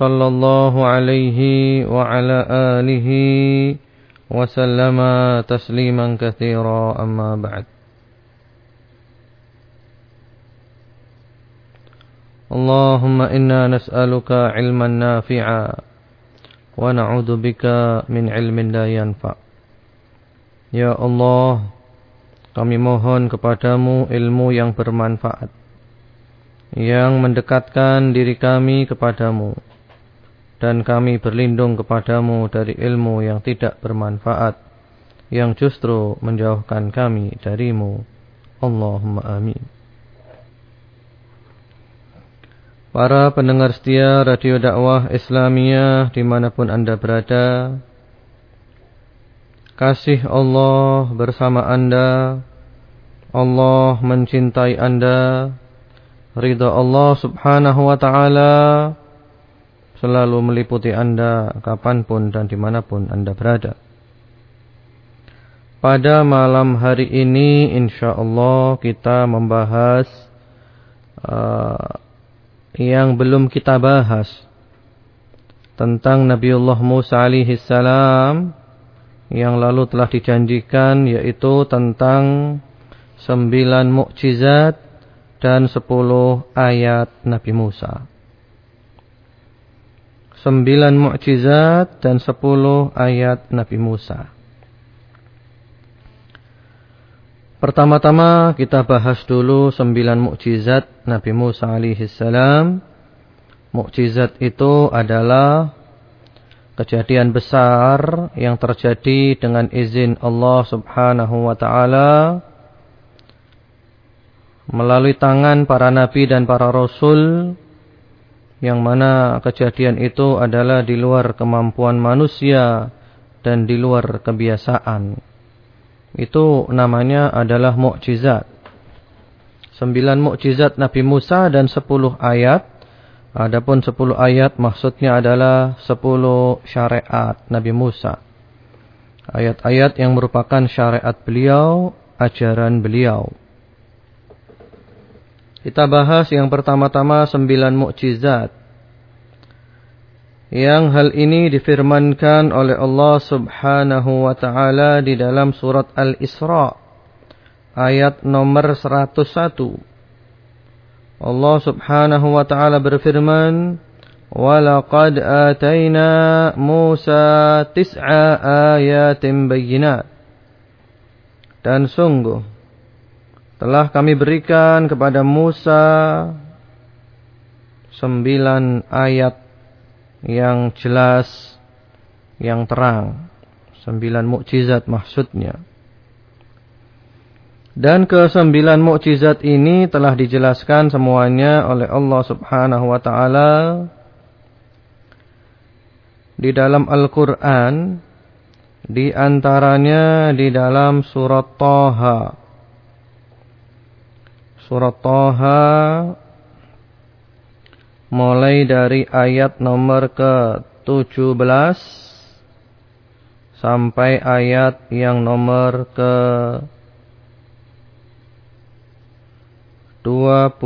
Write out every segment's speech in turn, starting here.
صلى الله عليه وعلى آله وسلم تسليما كثيرا أما بعد اللهم إنا نسألك علما نافعا ونعوذ بك من علم لا ينفع Ya Allah Kami mohon kepadamu ilmu yang bermanfaat Yang mendekatkan diri kami kepadamu dan kami berlindung kepadamu dari ilmu yang tidak bermanfaat yang justru menjauhkan kami darimu. Allahumma amin. Para pendengar setia Radio Dakwah Islamiyah di mana pun anda berada Kasih Allah bersama anda. Allah mencintai anda. Ridha Allah subhanahu wa ta'ala selalu meliputi Anda kapan pun dan di mana pun Anda berada. Pada malam hari ini insya Allah kita membahas uh, yang belum kita bahas tentang Nabiullah Musa alaihi salam yang lalu telah dijanjikan yaitu tentang sembilan mukjizat dan sepuluh ayat Nabi Musa sembilan mukjizat dan sepuluh ayat Nabi Musa. Pertama-tama kita bahas dulu sembilan mukjizat Nabi Musa alaihi salam. Mukjizat itu adalah kejadian besar yang terjadi dengan izin Allah Subhanahu wa taala melalui tangan para nabi dan para rasul yang mana kejadian itu adalah di luar kemampuan manusia dan di luar kebiasaan. Itu namanya adalah mukjizat. Sembilan mukjizat Nabi Musa dan sepuluh ayat. Adapun sepuluh ayat maksudnya adalah sepuluh syariat Nabi Musa. Ayat-ayat yang merupakan syariat beliau, ajaran beliau. Kita bahas yang pertama-tama sembilan mukjizat. Yang hal ini difirmankan oleh Allah subhanahu wa ta'ala di dalam surat Al-Isra. Ayat nomor 101. Allah subhanahu wa ta'ala berfirman. وَلَقَدْ آتَيْنَا مُوسَى تِسْعَ آيَاتٍ بَيِّنَاتٍ Dan sungguh telah kami berikan kepada Musa sembilan ayat yang jelas, yang terang. Sembilan mukjizat maksudnya. Dan ke sembilan mukjizat ini telah dijelaskan semuanya oleh Allah subhanahu wa ta'ala di dalam Al-Quran. Di antaranya di dalam surat Taha Surat Toha mulai dari ayat nomor ke-17 sampai ayat yang nomor ke 22.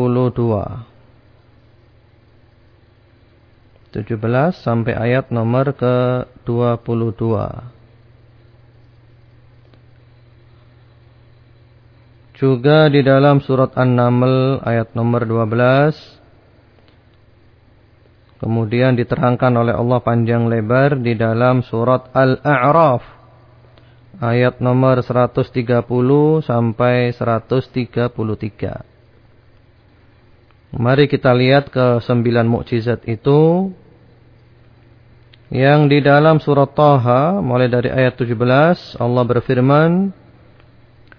17 sampai ayat nomor ke 22. Juga di dalam surat An-Naml ayat nomor 12 Kemudian diterangkan oleh Allah panjang lebar di dalam surat Al-A'raf ayat nomor 130 sampai 133. Mari kita lihat ke sembilan mukjizat itu yang di dalam surat Taha mulai dari ayat 17 Allah berfirman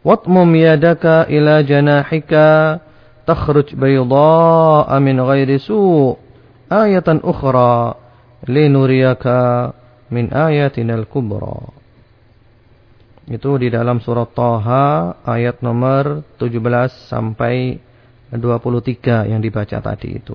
Watmum yadaka ila janahika takhruj bayda'a min ghairi su' ayatan ukhra linuriyaka min ayatinal kubra. Itu di dalam surat Taha ayat nomor 17 sampai 23 yang dibaca tadi itu.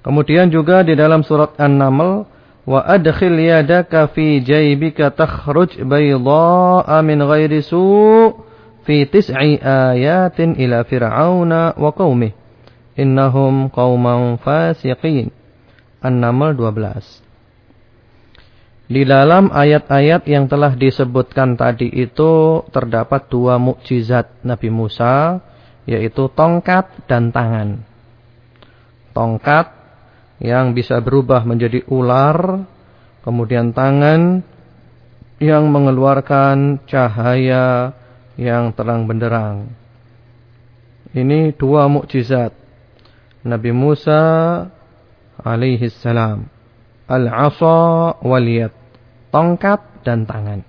Kemudian juga di dalam surat An-Naml wa adkhil yadaka fi jaybika takhruj baydha'a min ghairi su' fi tis'i ayatin ila fir'auna wa qaumihi innahum qauman fasiqin. An-Naml 12. Di dalam ayat-ayat yang telah disebutkan tadi itu terdapat dua mukjizat Nabi Musa yaitu tongkat dan tangan. Tongkat yang bisa berubah menjadi ular, kemudian tangan yang mengeluarkan cahaya yang terang benderang. Ini dua mukjizat Nabi Musa alaihi salam. Al-asa wal yad. Tongkat dan tangan.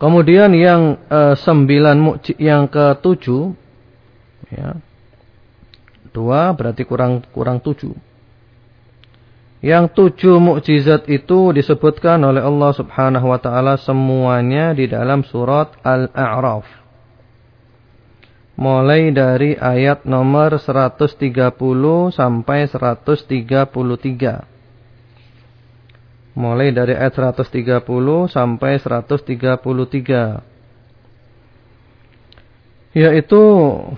Kemudian yang uh, sembilan yang ketujuh ya. Dua berarti kurang kurang tujuh. Yang tujuh mukjizat itu disebutkan oleh Allah Subhanahu wa taala semuanya di dalam surat Al-A'raf mulai dari ayat nomor 130 sampai 133. Mulai dari ayat 130 sampai 133. Yaitu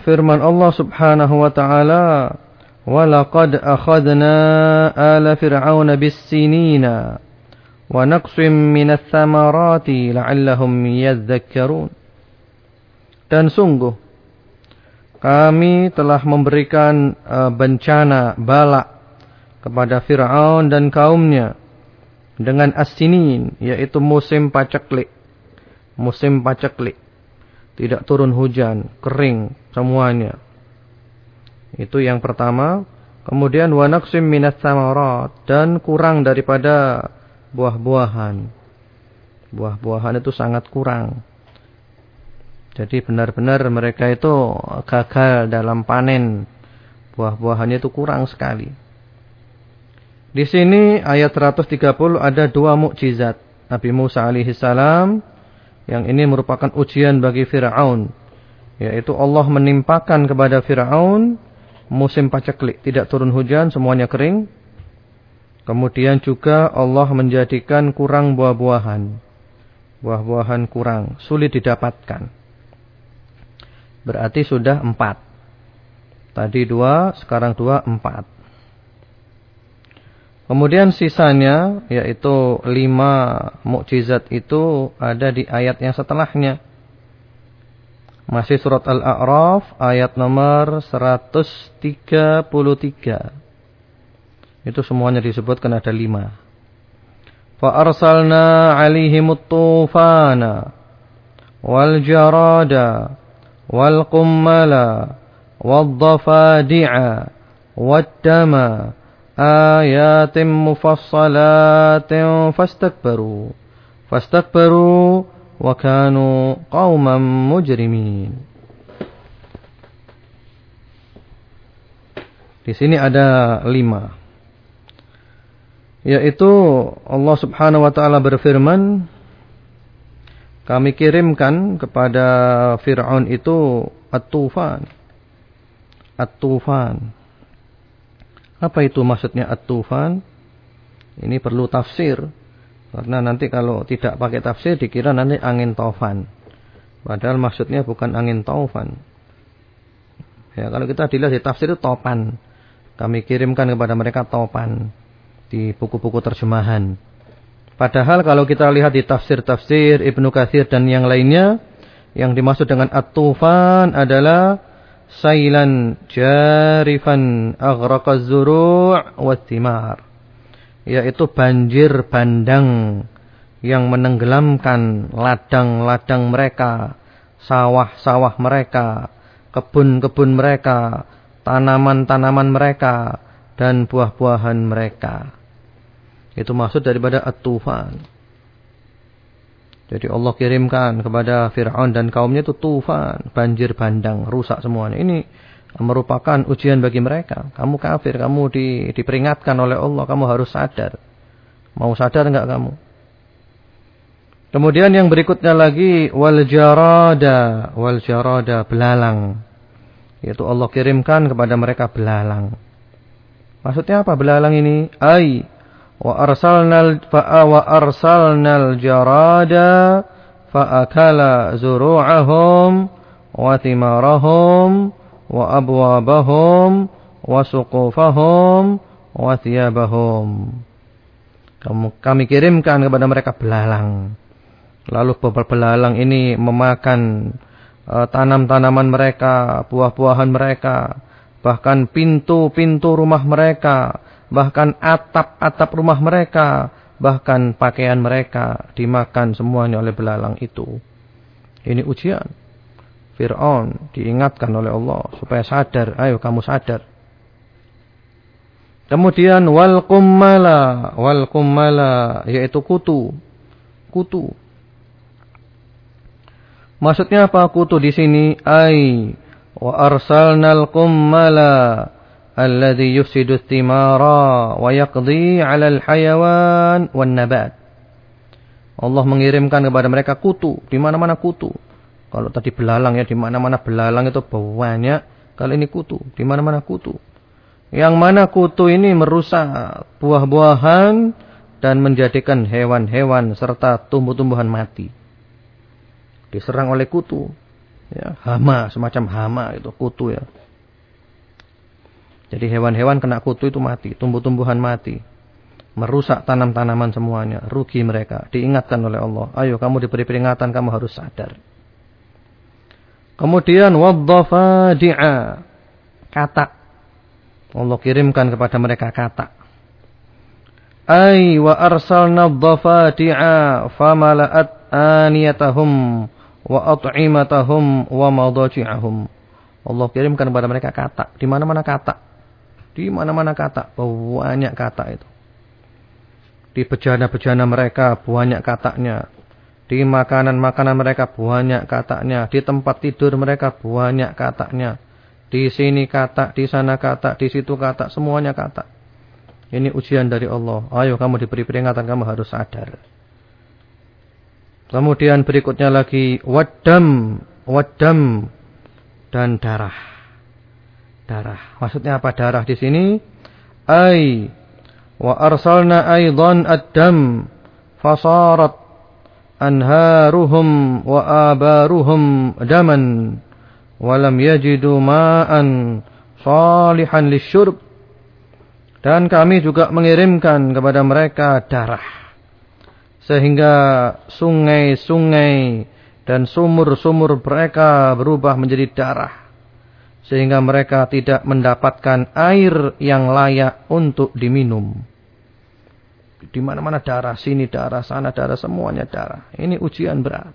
firman Allah Subhanahu wa taala, "Wa laqad akhadna ala fir'auna bis-sinina wa naqsim minats thamarati la'allahum yadhakkarun." Dan sungguh kami telah memberikan uh, bencana balak kepada Fir'aun dan kaumnya dengan asinin yaitu musim paceklik musim paceklik tidak turun hujan kering semuanya. Itu yang pertama. Kemudian wanaksim minat samarat dan kurang daripada buah-buahan. Buah-buahan itu sangat kurang. Jadi benar-benar mereka itu gagal dalam panen. Buah-buahannya itu kurang sekali. Di sini ayat 130 ada dua mukjizat. Nabi Musa alaihi salam yang ini merupakan ujian bagi Firaun yaitu Allah menimpakan kepada Firaun musim paceklik, tidak turun hujan, semuanya kering. Kemudian juga Allah menjadikan kurang buah-buahan. Buah-buahan kurang, sulit didapatkan. Berarti sudah empat. Tadi dua, sekarang dua, empat. Kemudian sisanya yaitu lima mukjizat itu ada di ayat yang setelahnya. Masih surat Al-A'raf ayat nomor 133. Itu semuanya disebutkan ada lima. Fa arsalna 'alaihimut tufana wal jarada wal qummala wal dhafadi'a wal dama آيات مفصلات فاستكبروا فاستكبروا وكانوا قوما مجرمين Di sini ada lima. Yaitu Allah subhanahu wa ta'ala berfirman kami kirimkan kepada Fir'aun itu At-Tufan. At-Tufan. Apa itu maksudnya At-Tufan? Ini perlu tafsir. Karena nanti kalau tidak pakai tafsir dikira nanti angin taufan. Padahal maksudnya bukan angin taufan. Ya, kalau kita dilihat di tafsir itu topan. Kami kirimkan kepada mereka topan di buku-buku terjemahan. Padahal kalau kita lihat di tafsir-tafsir Ibnu Katsir dan yang lainnya, yang dimaksud dengan at-tufan adalah sailan jarifan aghraqaz zuru' wathimar. Yaitu banjir bandang yang menenggelamkan ladang-ladang mereka, sawah-sawah mereka, kebun-kebun mereka, tanaman-tanaman mereka, dan buah-buahan mereka. Itu maksud daripada at-tufan. Jadi Allah kirimkan kepada Fir'aun dan kaumnya itu tufan, banjir bandang, rusak semuanya. Ini merupakan ujian bagi mereka. Kamu kafir, kamu di, diperingatkan oleh Allah, kamu harus sadar. Mau sadar enggak kamu? Kemudian yang berikutnya lagi wal jarada, wal jarada belalang. Yaitu Allah kirimkan kepada mereka belalang. Maksudnya apa belalang ini? Ai wa arsalnal fa wa arsalnal jarada fa akala zuru'ahum wa wa. Kami kirimkan kepada mereka belalang. Lalu belalang ini memakan uh, tanam-tanaman mereka, buah-buahan mereka, bahkan pintu-pintu rumah mereka, bahkan atap-atap rumah mereka, bahkan pakaian mereka dimakan semuanya oleh belalang itu. Ini ujian. Fir'aun diingatkan oleh Allah supaya sadar, ayo kamu sadar. Kemudian wal kummala, wal kummala yaitu kutu. Kutu. Maksudnya apa kutu di sini? Ai wa arsalnal kummala thimara wa yaqdi 'ala al-hayawan wan nabat. Allah mengirimkan kepada mereka kutu, di mana-mana kutu. Kalau tadi belalang ya di mana-mana belalang itu banyak, kalau ini kutu, di mana-mana kutu. Yang mana kutu ini merusak buah-buahan dan menjadikan hewan-hewan serta tumbuh-tumbuhan mati diserang oleh kutu. Ya, hama, semacam hama itu kutu ya. Jadi hewan-hewan kena kutu itu mati, tumbuh-tumbuhan mati. Merusak tanam-tanaman semuanya, rugi mereka. Diingatkan oleh Allah, ayo kamu diberi peringatan, kamu harus sadar. Kemudian waddafadi'a, kata. Allah kirimkan kepada mereka kata. Ay wa arsalna dhafadi'a famala'at aniyatahum wa at'imatahum wa madaji'ahum. Allah kirimkan kepada mereka kata, di mana-mana kata. Di mana-mana kata, banyak kata itu. Di bejana-bejana mereka banyak katanya. Di makanan-makanan mereka banyak katanya. Di tempat tidur mereka banyak katanya. Di sini kata, di sana kata, di situ kata, semuanya kata. Ini ujian dari Allah. Ayo kamu diberi peringatan, kamu harus sadar. Kemudian berikutnya lagi wadam, wadam dan darah. Darah. Maksudnya apa? Darah di sini? Ai. Wa arsalna aidan ad-dam fasarat anharuhum wa abaruhum daman walam yajidu ma'an salihan lisyurb. Dan kami juga mengirimkan kepada mereka darah. Sehingga sungai-sungai dan sumur-sumur mereka berubah menjadi darah sehingga mereka tidak mendapatkan air yang layak untuk diminum. Di mana-mana darah, sini darah, sana darah, semuanya darah. Ini ujian berat.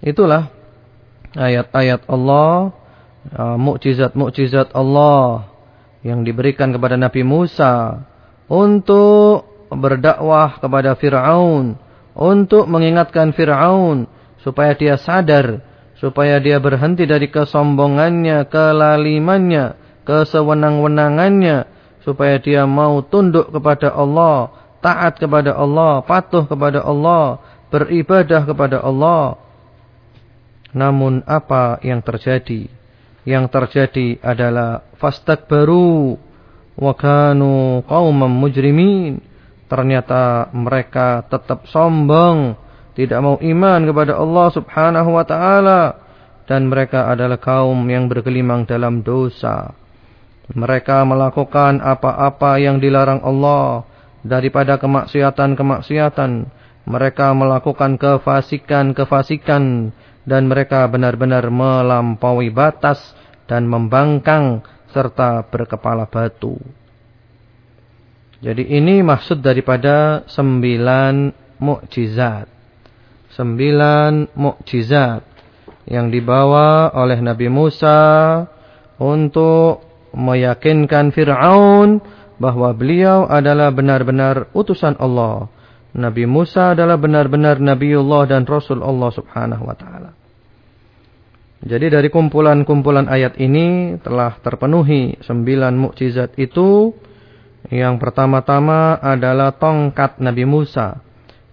Itulah ayat-ayat Allah, uh, mukjizat-mukjizat Allah yang diberikan kepada Nabi Musa untuk berdakwah kepada Fir'aun. Untuk mengingatkan Fir'aun. Supaya dia sadar. Supaya dia berhenti dari kesombongannya, kelalimannya, kesewenang-wenangannya. Supaya dia mau tunduk kepada Allah. Taat kepada Allah. Patuh kepada Allah. Beribadah kepada Allah. Namun apa yang terjadi? yang terjadi adalah fastakbaru wa kanu qauman mujrimin. Ternyata mereka tetap sombong, tidak mau iman kepada Allah Subhanahu wa taala dan mereka adalah kaum yang bergelimang dalam dosa. Mereka melakukan apa-apa yang dilarang Allah daripada kemaksiatan-kemaksiatan. Mereka melakukan kefasikan-kefasikan dan mereka benar-benar melampaui batas dan membangkang serta berkepala batu. Jadi ini maksud daripada sembilan mukjizat. Sembilan mukjizat yang dibawa oleh Nabi Musa untuk meyakinkan Fir'aun bahwa beliau adalah benar-benar utusan Allah. Nabi Musa adalah benar-benar Nabiullah dan Rasul Allah subhanahu wa ta'ala. Jadi dari kumpulan-kumpulan ayat ini telah terpenuhi sembilan mukjizat itu. Yang pertama-tama adalah tongkat Nabi Musa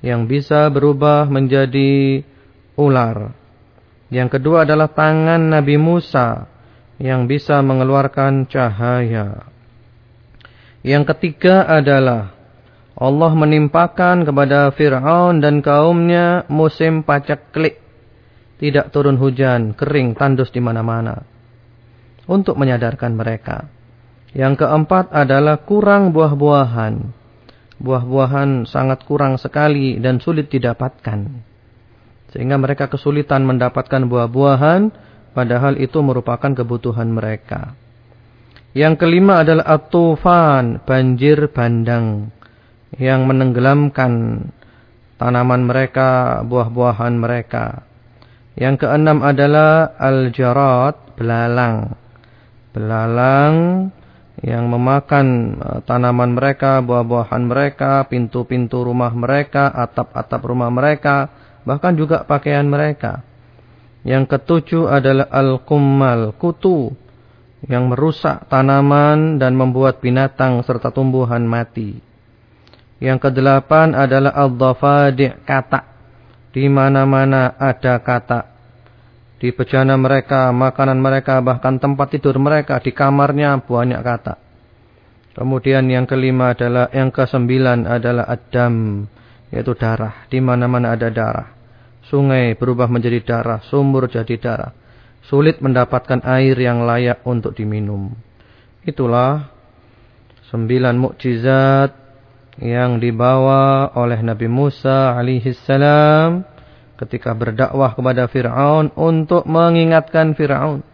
yang bisa berubah menjadi ular. Yang kedua adalah tangan Nabi Musa yang bisa mengeluarkan cahaya. Yang ketiga adalah Allah menimpakan kepada Fir'aun dan kaumnya musim paceklik. Tidak turun hujan, kering, tandus di mana-mana. Untuk menyadarkan mereka. Yang keempat adalah kurang buah-buahan. Buah-buahan sangat kurang sekali dan sulit didapatkan. Sehingga mereka kesulitan mendapatkan buah-buahan padahal itu merupakan kebutuhan mereka. Yang kelima adalah atufan, banjir bandang yang menenggelamkan tanaman mereka, buah-buahan mereka. Yang keenam adalah al-jarat, belalang. Belalang yang memakan e, tanaman mereka, buah-buahan mereka, pintu-pintu rumah mereka, atap-atap rumah mereka, bahkan juga pakaian mereka. Yang ketujuh adalah al-kummal, kutu yang merusak tanaman dan membuat binatang serta tumbuhan mati. Yang kedelapan adalah al-dhafadi' kata. Di mana-mana ada kata. Di bejana mereka, makanan mereka, bahkan tempat tidur mereka, di kamarnya banyak kata. Kemudian yang kelima adalah, yang kesembilan adalah adam yaitu darah. Di mana-mana ada darah. Sungai berubah menjadi darah, sumur jadi darah. Sulit mendapatkan air yang layak untuk diminum. Itulah sembilan mukjizat yang dibawa oleh Nabi Musa alaihissalam ketika berdakwah kepada Fir'aun untuk mengingatkan Fir'aun.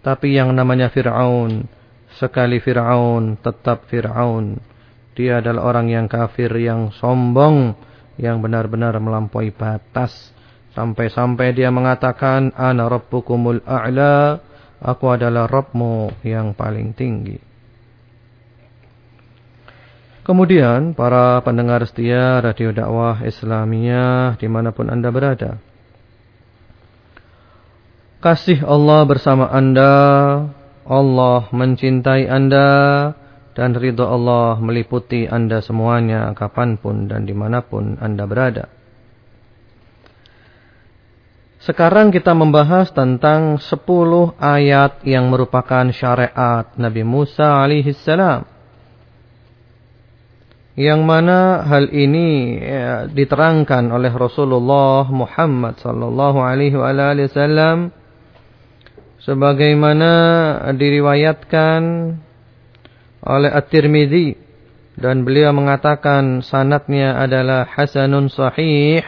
Tapi yang namanya Fir'aun, sekali Fir'aun tetap Fir'aun. Dia adalah orang yang kafir, yang sombong, yang benar-benar melampaui batas. Sampai-sampai dia mengatakan, Ana Rabbukumul A'la, aku adalah Rabbmu yang paling tinggi. Kemudian para pendengar setia Radio Dakwah Islamiyah di mana pun anda berada. Kasih Allah bersama anda, Allah mencintai anda, dan ridho Allah meliputi anda semuanya kapan pun dan di mana pun anda berada. Sekarang kita membahas tentang 10 ayat yang merupakan syariat Nabi Musa alaihissalam. Yang mana hal ini ya, diterangkan oleh Rasulullah Muhammad sallallahu alaihi wasallam sebagaimana diriwayatkan oleh At-Tirmidzi dan beliau mengatakan sanatnya adalah hasanun sahih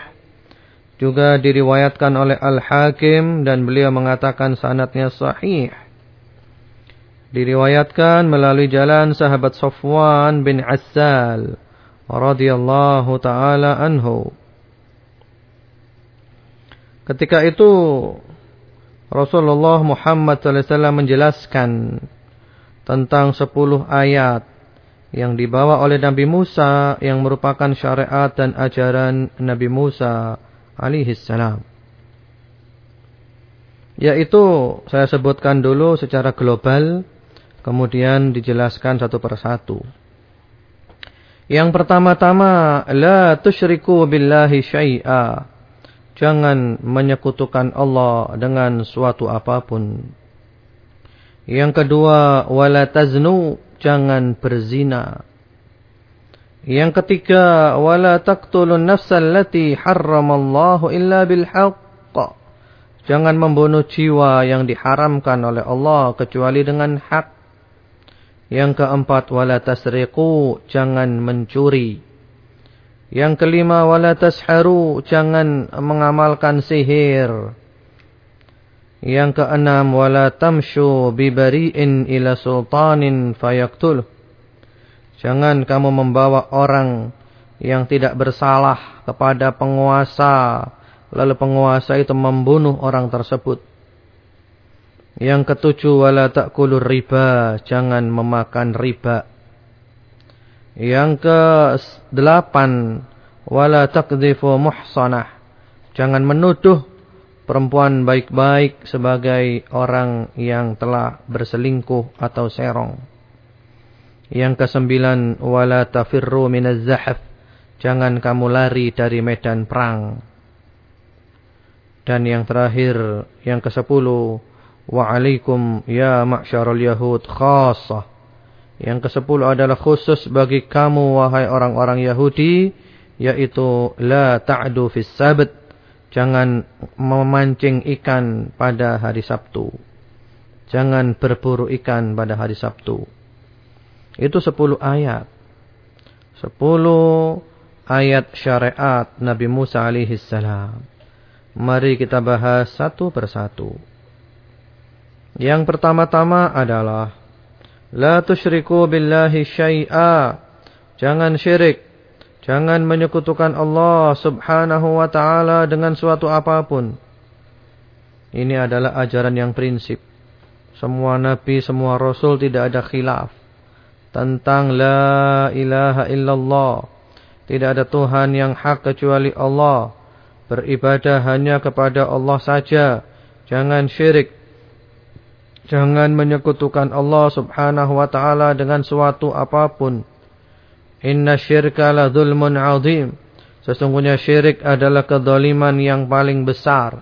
juga diriwayatkan oleh Al-Hakim dan beliau mengatakan sanatnya sahih. Diriwayatkan melalui jalan sahabat Safwan bin Assal radhiyallahu taala anhu ketika itu Rasulullah Muhammad wasallam menjelaskan tentang sepuluh ayat yang dibawa oleh Nabi Musa yang merupakan syariat dan ajaran Nabi Musa alaihi salam. Yaitu saya sebutkan dulu secara global kemudian dijelaskan satu persatu. Yang pertama-tama la tusyriku billahi syai'a. Jangan menyekutukan Allah dengan suatu apa pun. Yang kedua, wala taznu, jangan berzina. Yang ketiga, wala taqtulun nafsal lati harramallahu illa bil haqq. Jangan membunuh jiwa yang diharamkan oleh Allah kecuali dengan hak. Yang keempat, wala tasriqu, jangan mencuri. Yang kelima, wala tasharu, jangan mengamalkan sihir. Yang keenam, wala tamshu bibari'in ila sultanin fayaqtuluh. Jangan kamu membawa orang yang tidak bersalah kepada penguasa. Lalu penguasa itu membunuh orang tersebut. Yang ketujuh wala ta'kulur riba, jangan memakan riba. Yang ke-8 wala taqdhifu muhsanah, jangan menuduh perempuan baik-baik sebagai orang yang telah berselingkuh atau serong. Yang ke-9 wala tafirru minaz jangan kamu lari dari medan perang. Dan yang terakhir, yang ke-10 wa وعليكم ya معشر yahud خاصة Yang kesepuluh adalah khusus bagi kamu wahai orang-orang Yahudi yaitu la ta'du fis sabt jangan memancing ikan pada hari Sabtu. Jangan berburu ikan pada hari Sabtu. Itu sepuluh ayat. Sepuluh ayat syariat Nabi Musa alaihi salam mari kita bahas satu persatu. Yang pertama-tama adalah La tusyriku billahi syai'a. Jangan syirik. Jangan menyekutukan Allah subhanahu wa ta'ala dengan suatu apa pun. Ini adalah ajaran yang prinsip. Semua nabi, semua rasul tidak ada khilaf tentang la ilaha illallah. Tidak ada Tuhan yang hak kecuali Allah. Beribadah hanya kepada Allah saja. Jangan syirik. Jangan menyekutukan Allah subhanahu wa ta'ala dengan suatu apa pun. Inna syirka la dhulmun azim. Sesungguhnya syirik adalah kedoliman yang paling besar.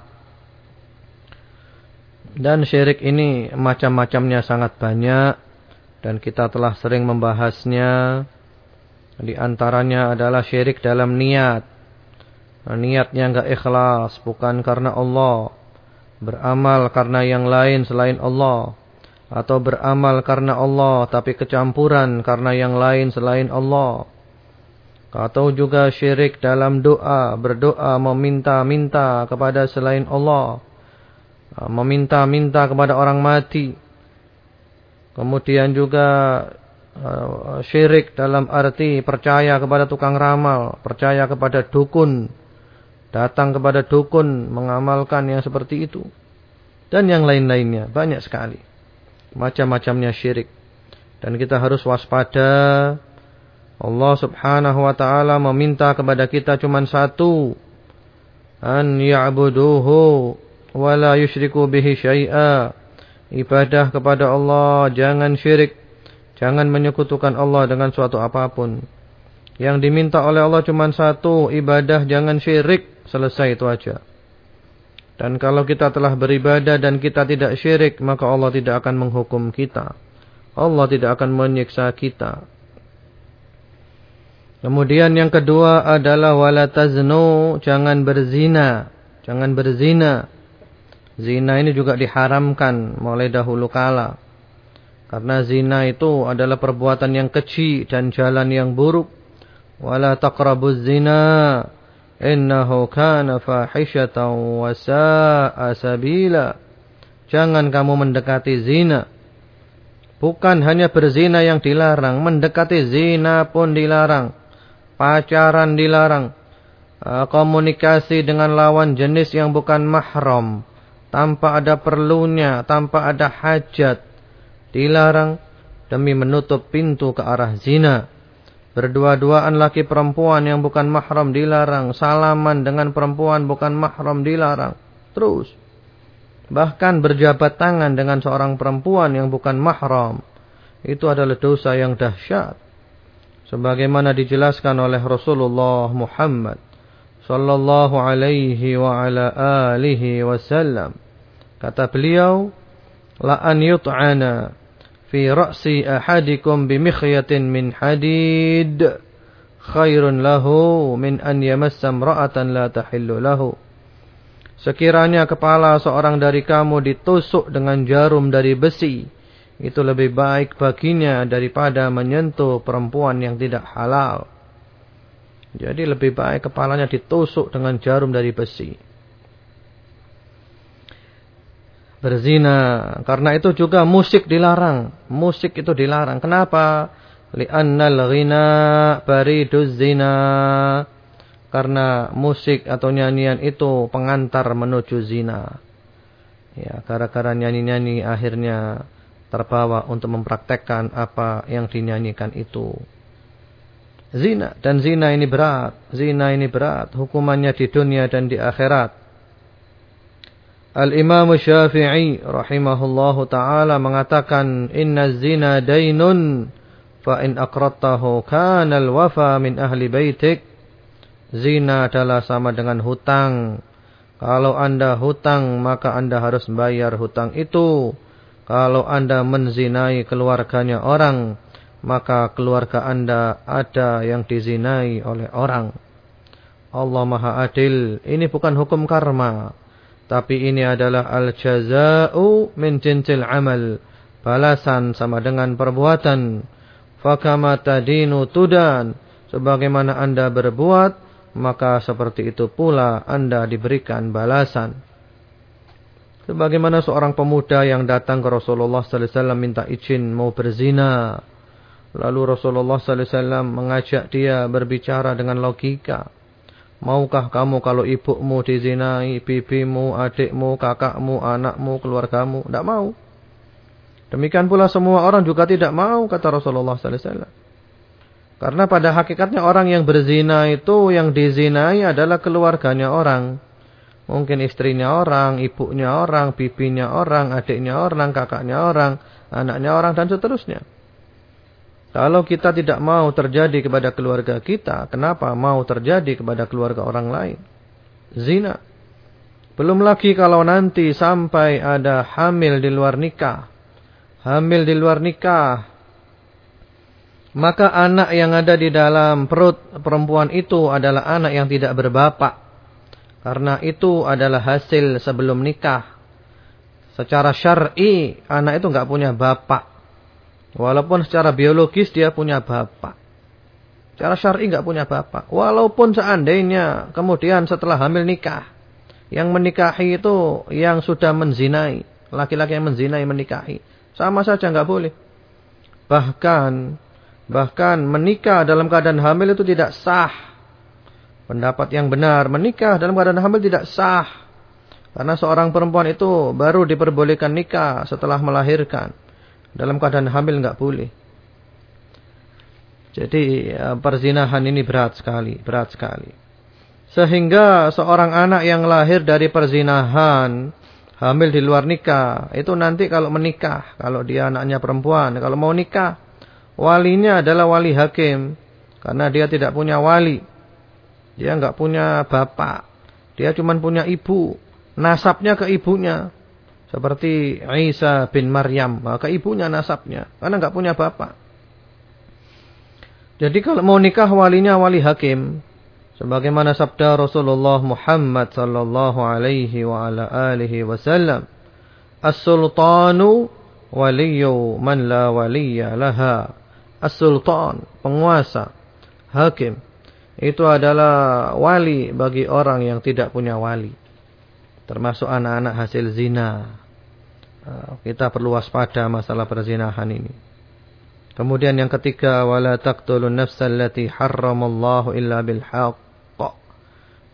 Dan syirik ini macam-macamnya sangat banyak dan kita telah sering membahasnya. Di antaranya adalah syirik dalam niat. Niatnya enggak ikhlas, bukan karena Allah. Beramal karena yang lain selain Allah. Atau beramal karena Allah, tapi kecampuran karena yang lain selain Allah. Atau juga syirik dalam doa, berdoa meminta-minta kepada selain Allah. Meminta-minta kepada orang mati Kemudian juga uh, syirik dalam arti percaya kepada tukang ramal, percaya kepada dukun, datang kepada dukun, mengamalkan yang seperti itu. Dan yang lain-lainnya, banyak sekali. Macam-macamnya syirik. Dan kita harus waspada. Allah subhanahu wa ta'ala meminta kepada kita cuma satu. An ya'buduhu wa la yushriku bihi syai'a ibadah kepada Allah, jangan syirik, jangan menyekutukan Allah dengan suatu apa pun. Yang diminta oleh Allah cuma satu, ibadah jangan syirik, selesai itu aja. Dan kalau kita telah beribadah dan kita tidak syirik, maka Allah tidak akan menghukum kita. Allah tidak akan menyiksa kita. Kemudian yang kedua adalah wala taznu, jangan berzina. Jangan berzina. Zina ini juga diharamkan mulai dahulu kala. Karena zina itu adalah perbuatan yang kecil dan jalan yang buruk. Wala taqrabuz zina. Innahu kana fahishatan wa sa'a sabila. Jangan kamu mendekati zina. Bukan hanya berzina yang dilarang. Mendekati zina pun dilarang. Pacaran dilarang. Komunikasi dengan lawan jenis yang bukan mahram tanpa ada perlunya, tanpa ada hajat, dilarang demi menutup pintu ke arah zina. Berdua-duaan laki perempuan yang bukan mahram dilarang, salaman dengan perempuan bukan mahram dilarang. Terus. Bahkan berjabat tangan dengan seorang perempuan yang bukan mahram. Itu adalah dosa yang dahsyat. Sebagaimana dijelaskan oleh Rasulullah Muhammad sallallahu alaihi wa ala alihi wasallam. Kata beliau, la an yut'ana fi ra'si ahadikum bimikhyatin min hadid khairun lahu min an yamassa imra'atan la tahillu lahu Sekiranya kepala seorang dari kamu ditusuk dengan jarum dari besi, itu lebih baik baginya daripada menyentuh perempuan yang tidak halal. Jadi lebih baik kepalanya ditusuk dengan jarum dari besi. Berzina. Karena itu juga musik dilarang. Musik itu dilarang. Kenapa? Li'annal ghina bariduz zina. Karena musik atau nyanyian itu pengantar menuju zina. Ya, gara-gara nyanyi-nyanyi akhirnya terbawa untuk mempraktekkan apa yang dinyanyikan itu. Zina dan zina ini berat, zina ini berat, hukumannya di dunia dan di akhirat. Al-Imam Syafi'i rahimahullahu taala mengatakan inna zina dainun fa in aqrattahu kana al-wafa min ahli baitik Zina adalah sama dengan hutang. Kalau anda hutang, maka anda harus bayar hutang itu. Kalau anda menzinai keluarganya orang, maka keluarga anda ada yang dizinai oleh orang. Allah Maha Adil. Ini bukan hukum karma. Tapi ini adalah al-jaza'u min jinsil amal. Balasan sama dengan perbuatan. Fakama tadinu tudan. Sebagaimana anda berbuat, maka seperti itu pula Anda diberikan balasan. Sebagaimana seorang pemuda yang datang ke Rasulullah sallallahu alaihi wasallam minta izin mau berzina. Lalu Rasulullah sallallahu alaihi wasallam mengajak dia berbicara dengan logika. Maukah kamu kalau ibumu dizinai, bibimu, adikmu, kakakmu, anakmu, keluargamu? Tidak mau. Demikian pula semua orang juga tidak mau, kata Rasulullah wasallam. Karena pada hakikatnya orang yang berzina itu yang dizinai adalah keluarganya orang. Mungkin istrinya orang, ibunya orang, bibinya orang, adiknya orang, kakaknya orang, anaknya orang dan seterusnya. Kalau kita tidak mau terjadi kepada keluarga kita, kenapa mau terjadi kepada keluarga orang lain? Zina. Belum lagi kalau nanti sampai ada hamil di luar nikah. Hamil di luar nikah maka anak yang ada di dalam perut perempuan itu adalah anak yang tidak berbapak. Karena itu adalah hasil sebelum nikah. Secara syar'i anak itu nggak punya bapak. Walaupun secara biologis dia punya bapak. Secara syar'i nggak punya bapak. Walaupun seandainya kemudian setelah hamil nikah. Yang menikahi itu yang sudah menzinai. Laki-laki yang menzinai menikahi. Sama saja nggak boleh. Bahkan Bahkan menikah dalam keadaan hamil itu tidak sah. Pendapat yang benar, menikah dalam keadaan hamil tidak sah. Karena seorang perempuan itu baru diperbolehkan nikah setelah melahirkan. Dalam keadaan hamil nggak boleh. Jadi ya, perzinahan ini berat sekali, berat sekali. Sehingga seorang anak yang lahir dari perzinahan, hamil di luar nikah, itu nanti kalau menikah, kalau dia anaknya perempuan, kalau mau nikah, Walinya adalah wali hakim. Karena dia tidak punya wali. Dia nggak punya bapak. Dia cuma punya ibu. Nasabnya ke ibunya. Seperti Isa bin Maryam. Ke ibunya nasabnya. Karena nggak punya bapak. Jadi kalau mau nikah walinya wali hakim. Sebagaimana sabda Rasulullah Muhammad sallallahu alaihi wa ala alihi wasallam. As-sultanu waliyu man la waliya laha as-sultan, penguasa, hakim. Itu adalah wali bagi orang yang tidak punya wali. Termasuk anak-anak hasil zina. Ah, kita perlu waspada masalah perzinahan ini. Kemudian yang ketiga, wala taqtulun nafsal lati harramallahu illa bil haqq.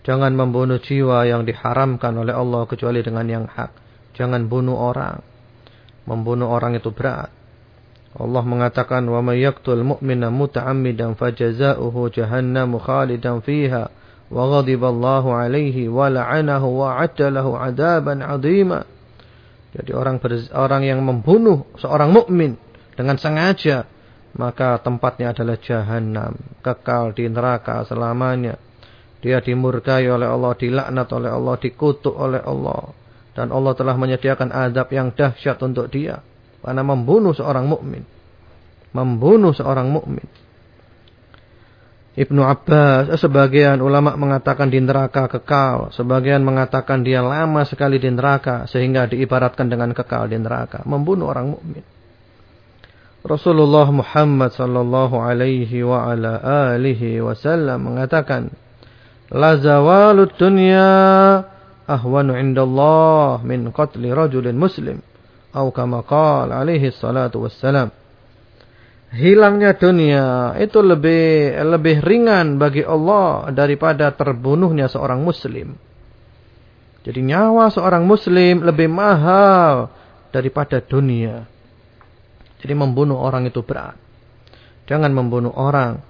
Jangan membunuh jiwa yang diharamkan oleh Allah kecuali dengan yang hak. Jangan bunuh orang. Membunuh orang itu berat. Allah mengatakan wa may yaqtul mu'mina muta'ammidan fajaza'uhu jahannam khalidan fiha wa ghadiballahu alaihi wa la'anahu wa 'adda 'adaban 'azima. Jadi orang orang yang membunuh seorang mukmin dengan sengaja maka tempatnya adalah jahanam, kekal di neraka selamanya. Dia dimurkai oleh Allah, dilaknat oleh Allah, dikutuk oleh Allah. dan Allah telah menyediakan adab yang dahsyat untuk dia karena membunuh seorang mukmin. Membunuh seorang mukmin. Ibnu Abbas, sebagian ulama mengatakan di neraka kekal, sebagian mengatakan dia lama sekali di neraka sehingga diibaratkan dengan kekal di neraka, membunuh orang mukmin. Rasulullah Muhammad sallallahu alaihi wa ala alihi wasallam mengatakan, "La zawalud dunya ahwanu indallah min qatli rajulin muslim." Atau kama qala alaihi salatu wassalam hilangnya dunia itu lebih lebih ringan bagi Allah daripada terbunuhnya seorang muslim. Jadi nyawa seorang muslim lebih mahal daripada dunia. Jadi membunuh orang itu berat. Jangan membunuh orang.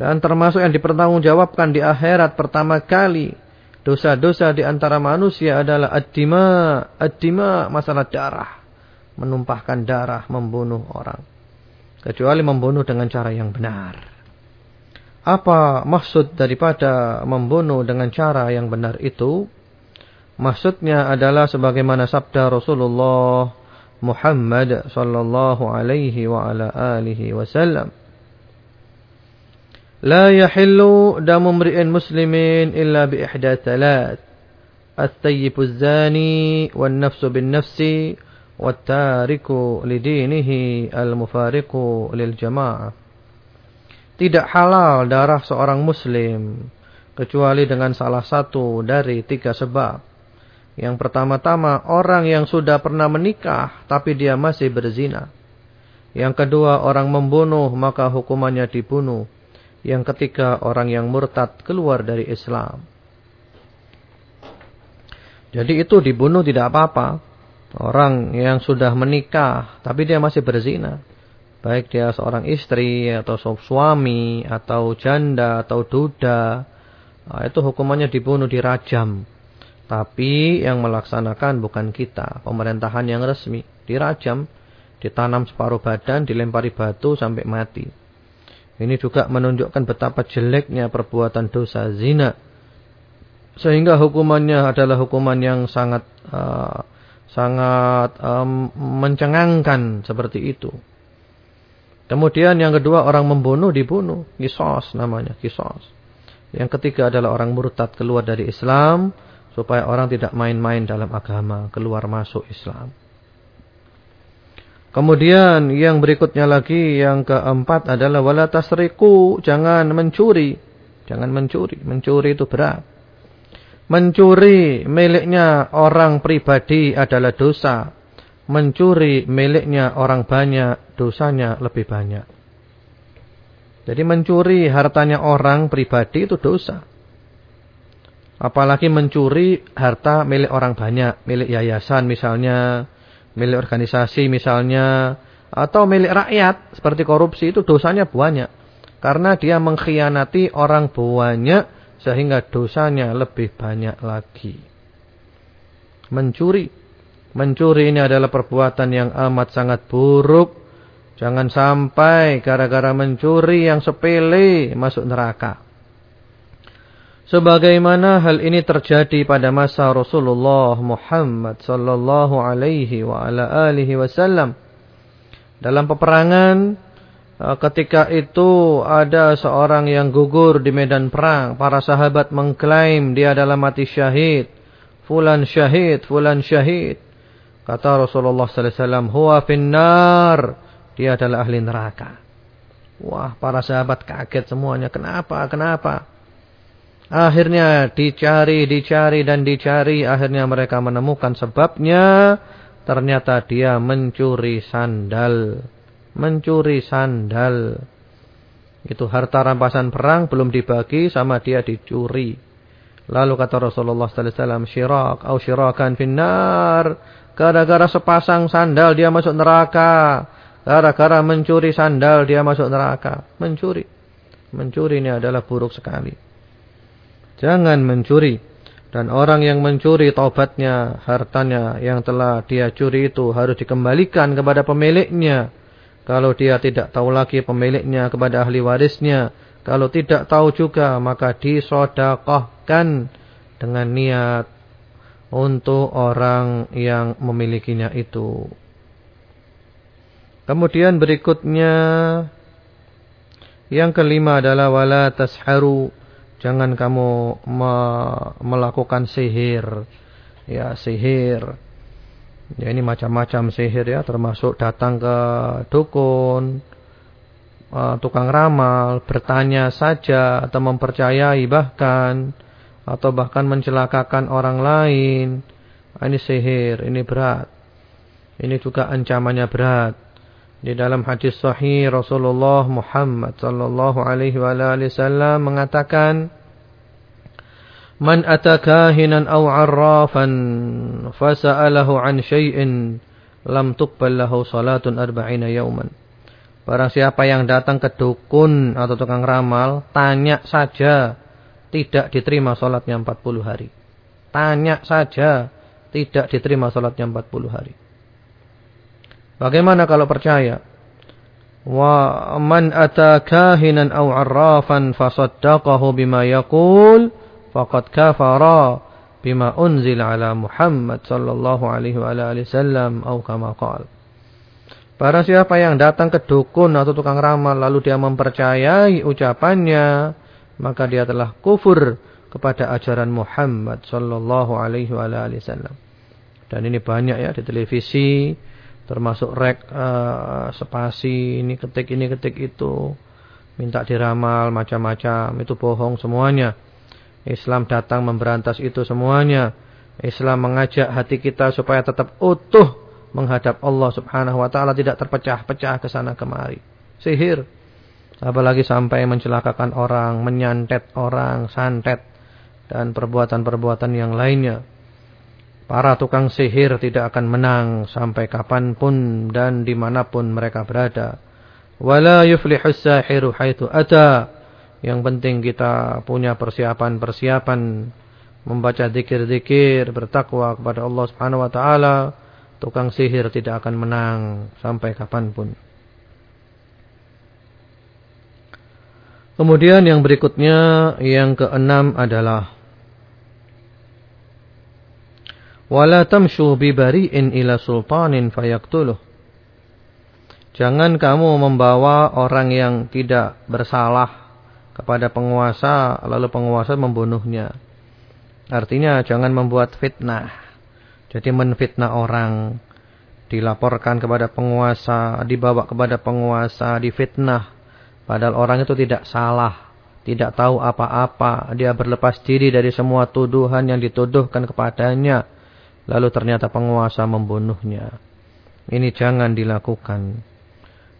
Dan termasuk yang dipertanggungjawabkan di akhirat pertama kali. Dosa-dosa di antara manusia adalah ad-dima. Ad-dima masalah darah. Menumpahkan darah, membunuh orang kecuali membunuh dengan cara yang benar. Apa maksud daripada membunuh dengan cara yang benar itu? Maksudnya adalah sebagaimana sabda Rasulullah Muhammad sallallahu alaihi wa ala alihi wasallam. لا يحل دم امرئ مسلم إلا بإحدى ثلاث الثيب الزاني والنفس بالنفس wattariku lidinihi al-mufariqu lil jamaah. Tidak halal darah seorang muslim kecuali dengan salah satu dari tiga sebab. Yang pertama-tama orang yang sudah pernah menikah tapi dia masih berzina. Yang kedua orang membunuh maka hukumannya dibunuh. Yang ketiga orang yang murtad keluar dari Islam. Jadi itu dibunuh tidak apa-apa. Orang yang sudah menikah tapi dia masih berzina. Baik dia seorang istri atau suami atau janda atau duda. Nah, itu hukumannya dibunuh dirajam. Tapi yang melaksanakan bukan kita. Pemerintahan yang resmi. Dirajam. Ditanam separuh badan, dilempari batu sampai mati. Ini juga menunjukkan betapa jeleknya perbuatan dosa zina. Sehingga hukumannya adalah hukuman yang sangat uh, sangat um, mencengangkan seperti itu. Kemudian yang kedua orang membunuh dibunuh, kisos namanya, kisos. Yang ketiga adalah orang murtad keluar dari Islam supaya orang tidak main-main dalam agama, keluar masuk Islam. Kemudian yang berikutnya lagi yang keempat adalah wala tasriku, jangan mencuri. Jangan mencuri, mencuri itu berat. Mencuri miliknya orang pribadi adalah dosa. Mencuri miliknya orang banyak, dosanya lebih banyak. Jadi mencuri hartanya orang pribadi itu dosa. Apalagi mencuri harta milik orang banyak, milik yayasan misalnya, milik organisasi misalnya, atau milik rakyat seperti korupsi itu dosanya banyak. Karena dia mengkhianati orang banyak sehingga dosanya lebih banyak lagi. Mencuri. Mencuri ini adalah perbuatan yang amat sangat buruk. Jangan sampai gara-gara mencuri yang sepele masuk neraka. Sebagaimana hal ini terjadi pada masa Rasulullah Muhammad sallallahu alaihi wa ala alihi wasallam dalam peperangan ketika itu ada seorang yang gugur di medan perang. Para sahabat mengklaim dia adalah mati syahid. Fulan syahid, fulan syahid. Kata Rasulullah sallallahu alaihi wasallam, "Huwa finnar." Dia adalah ahli neraka. Wah, para sahabat kaget semuanya. Kenapa? Kenapa? Akhirnya dicari, dicari dan dicari. Akhirnya mereka menemukan sebabnya. Ternyata dia mencuri sandal mencuri sandal. Itu harta rampasan perang belum dibagi sama dia dicuri. Lalu kata Rasulullah sallallahu alaihi wasallam, "Syirak atau syirakan finnar." Gara-gara sepasang sandal dia masuk neraka. Gara-gara mencuri sandal dia masuk neraka. Mencuri. Mencuri ini adalah buruk sekali. Jangan mencuri. Dan orang yang mencuri taubatnya, hartanya yang telah dia curi itu harus dikembalikan kepada pemiliknya. Kalau dia tidak tahu lagi pemiliknya kepada ahli warisnya. Kalau tidak tahu juga maka disodakohkan dengan niat untuk orang yang memilikinya itu. Kemudian berikutnya yang kelima adalah wala tasharu. Jangan kamu me melakukan sihir. Ya, sihir. Ya ini macam-macam sihir ya, termasuk datang ke dukun, uh, tukang ramal, bertanya saja atau mempercayai bahkan atau bahkan mencelakakan orang lain. Ah, ini sihir, ini berat. Ini juga ancamannya berat. Di dalam hadis sahih Rasulullah Muhammad sallallahu alaihi wasallam mengatakan Man atakahinan aw 'arrafan fasa'alahu 'an syai'in lam tuqbal lahu salatun arba'ina yawman. Barang siapa yang datang ke dukun atau tukang ramal, tanya saja, tidak diterima salatnya 40 hari. Tanya saja, tidak diterima salatnya 40 hari. Bagaimana kalau percaya? Wa man atakahinan aw 'arrafan fasaddaqahu bima yaqul faqad kafara bima unzila ala Muhammad sallallahu alaihi wa alihi wasallam atau kama qala. Barang siapa yang datang ke dukun atau tukang ramal lalu dia mempercayai ucapannya, maka dia telah kufur kepada ajaran Muhammad sallallahu alaihi wasallam. Dan ini banyak ya di televisi, termasuk rek uh, spasi ini ketik ini ketik itu, minta diramal macam-macam, itu bohong semuanya. Islam datang memberantas itu semuanya. Islam mengajak hati kita supaya tetap utuh menghadap Allah Subhanahu wa taala tidak terpecah-pecah ke sana kemari. Sihir apalagi sampai mencelakakan orang, menyantet orang, santet dan perbuatan-perbuatan yang lainnya. Para tukang sihir tidak akan menang sampai kapan pun dan di mana pun mereka berada. Wala yuflihus sahiru haitsu ata. Yang penting kita punya persiapan-persiapan membaca zikir-zikir, bertakwa kepada Allah Subhanahu wa taala Tukang sihir tidak akan menang sampai kapan pun. Kemudian yang berikutnya, yang keenam adalah wala tamshu bi bari'in ila sultanin fayaktuluh. Jangan kamu membawa orang yang tidak bersalah kepada penguasa lalu penguasa membunuhnya. Artinya jangan membuat fitnah. Jadi menfitnah orang, dilaporkan kepada penguasa, dibawa kepada penguasa, difitnah. Padahal orang itu tidak salah, tidak tahu apa-apa. Dia berlepas diri dari semua tuduhan yang dituduhkan kepadanya. Lalu ternyata penguasa membunuhnya. Ini jangan dilakukan.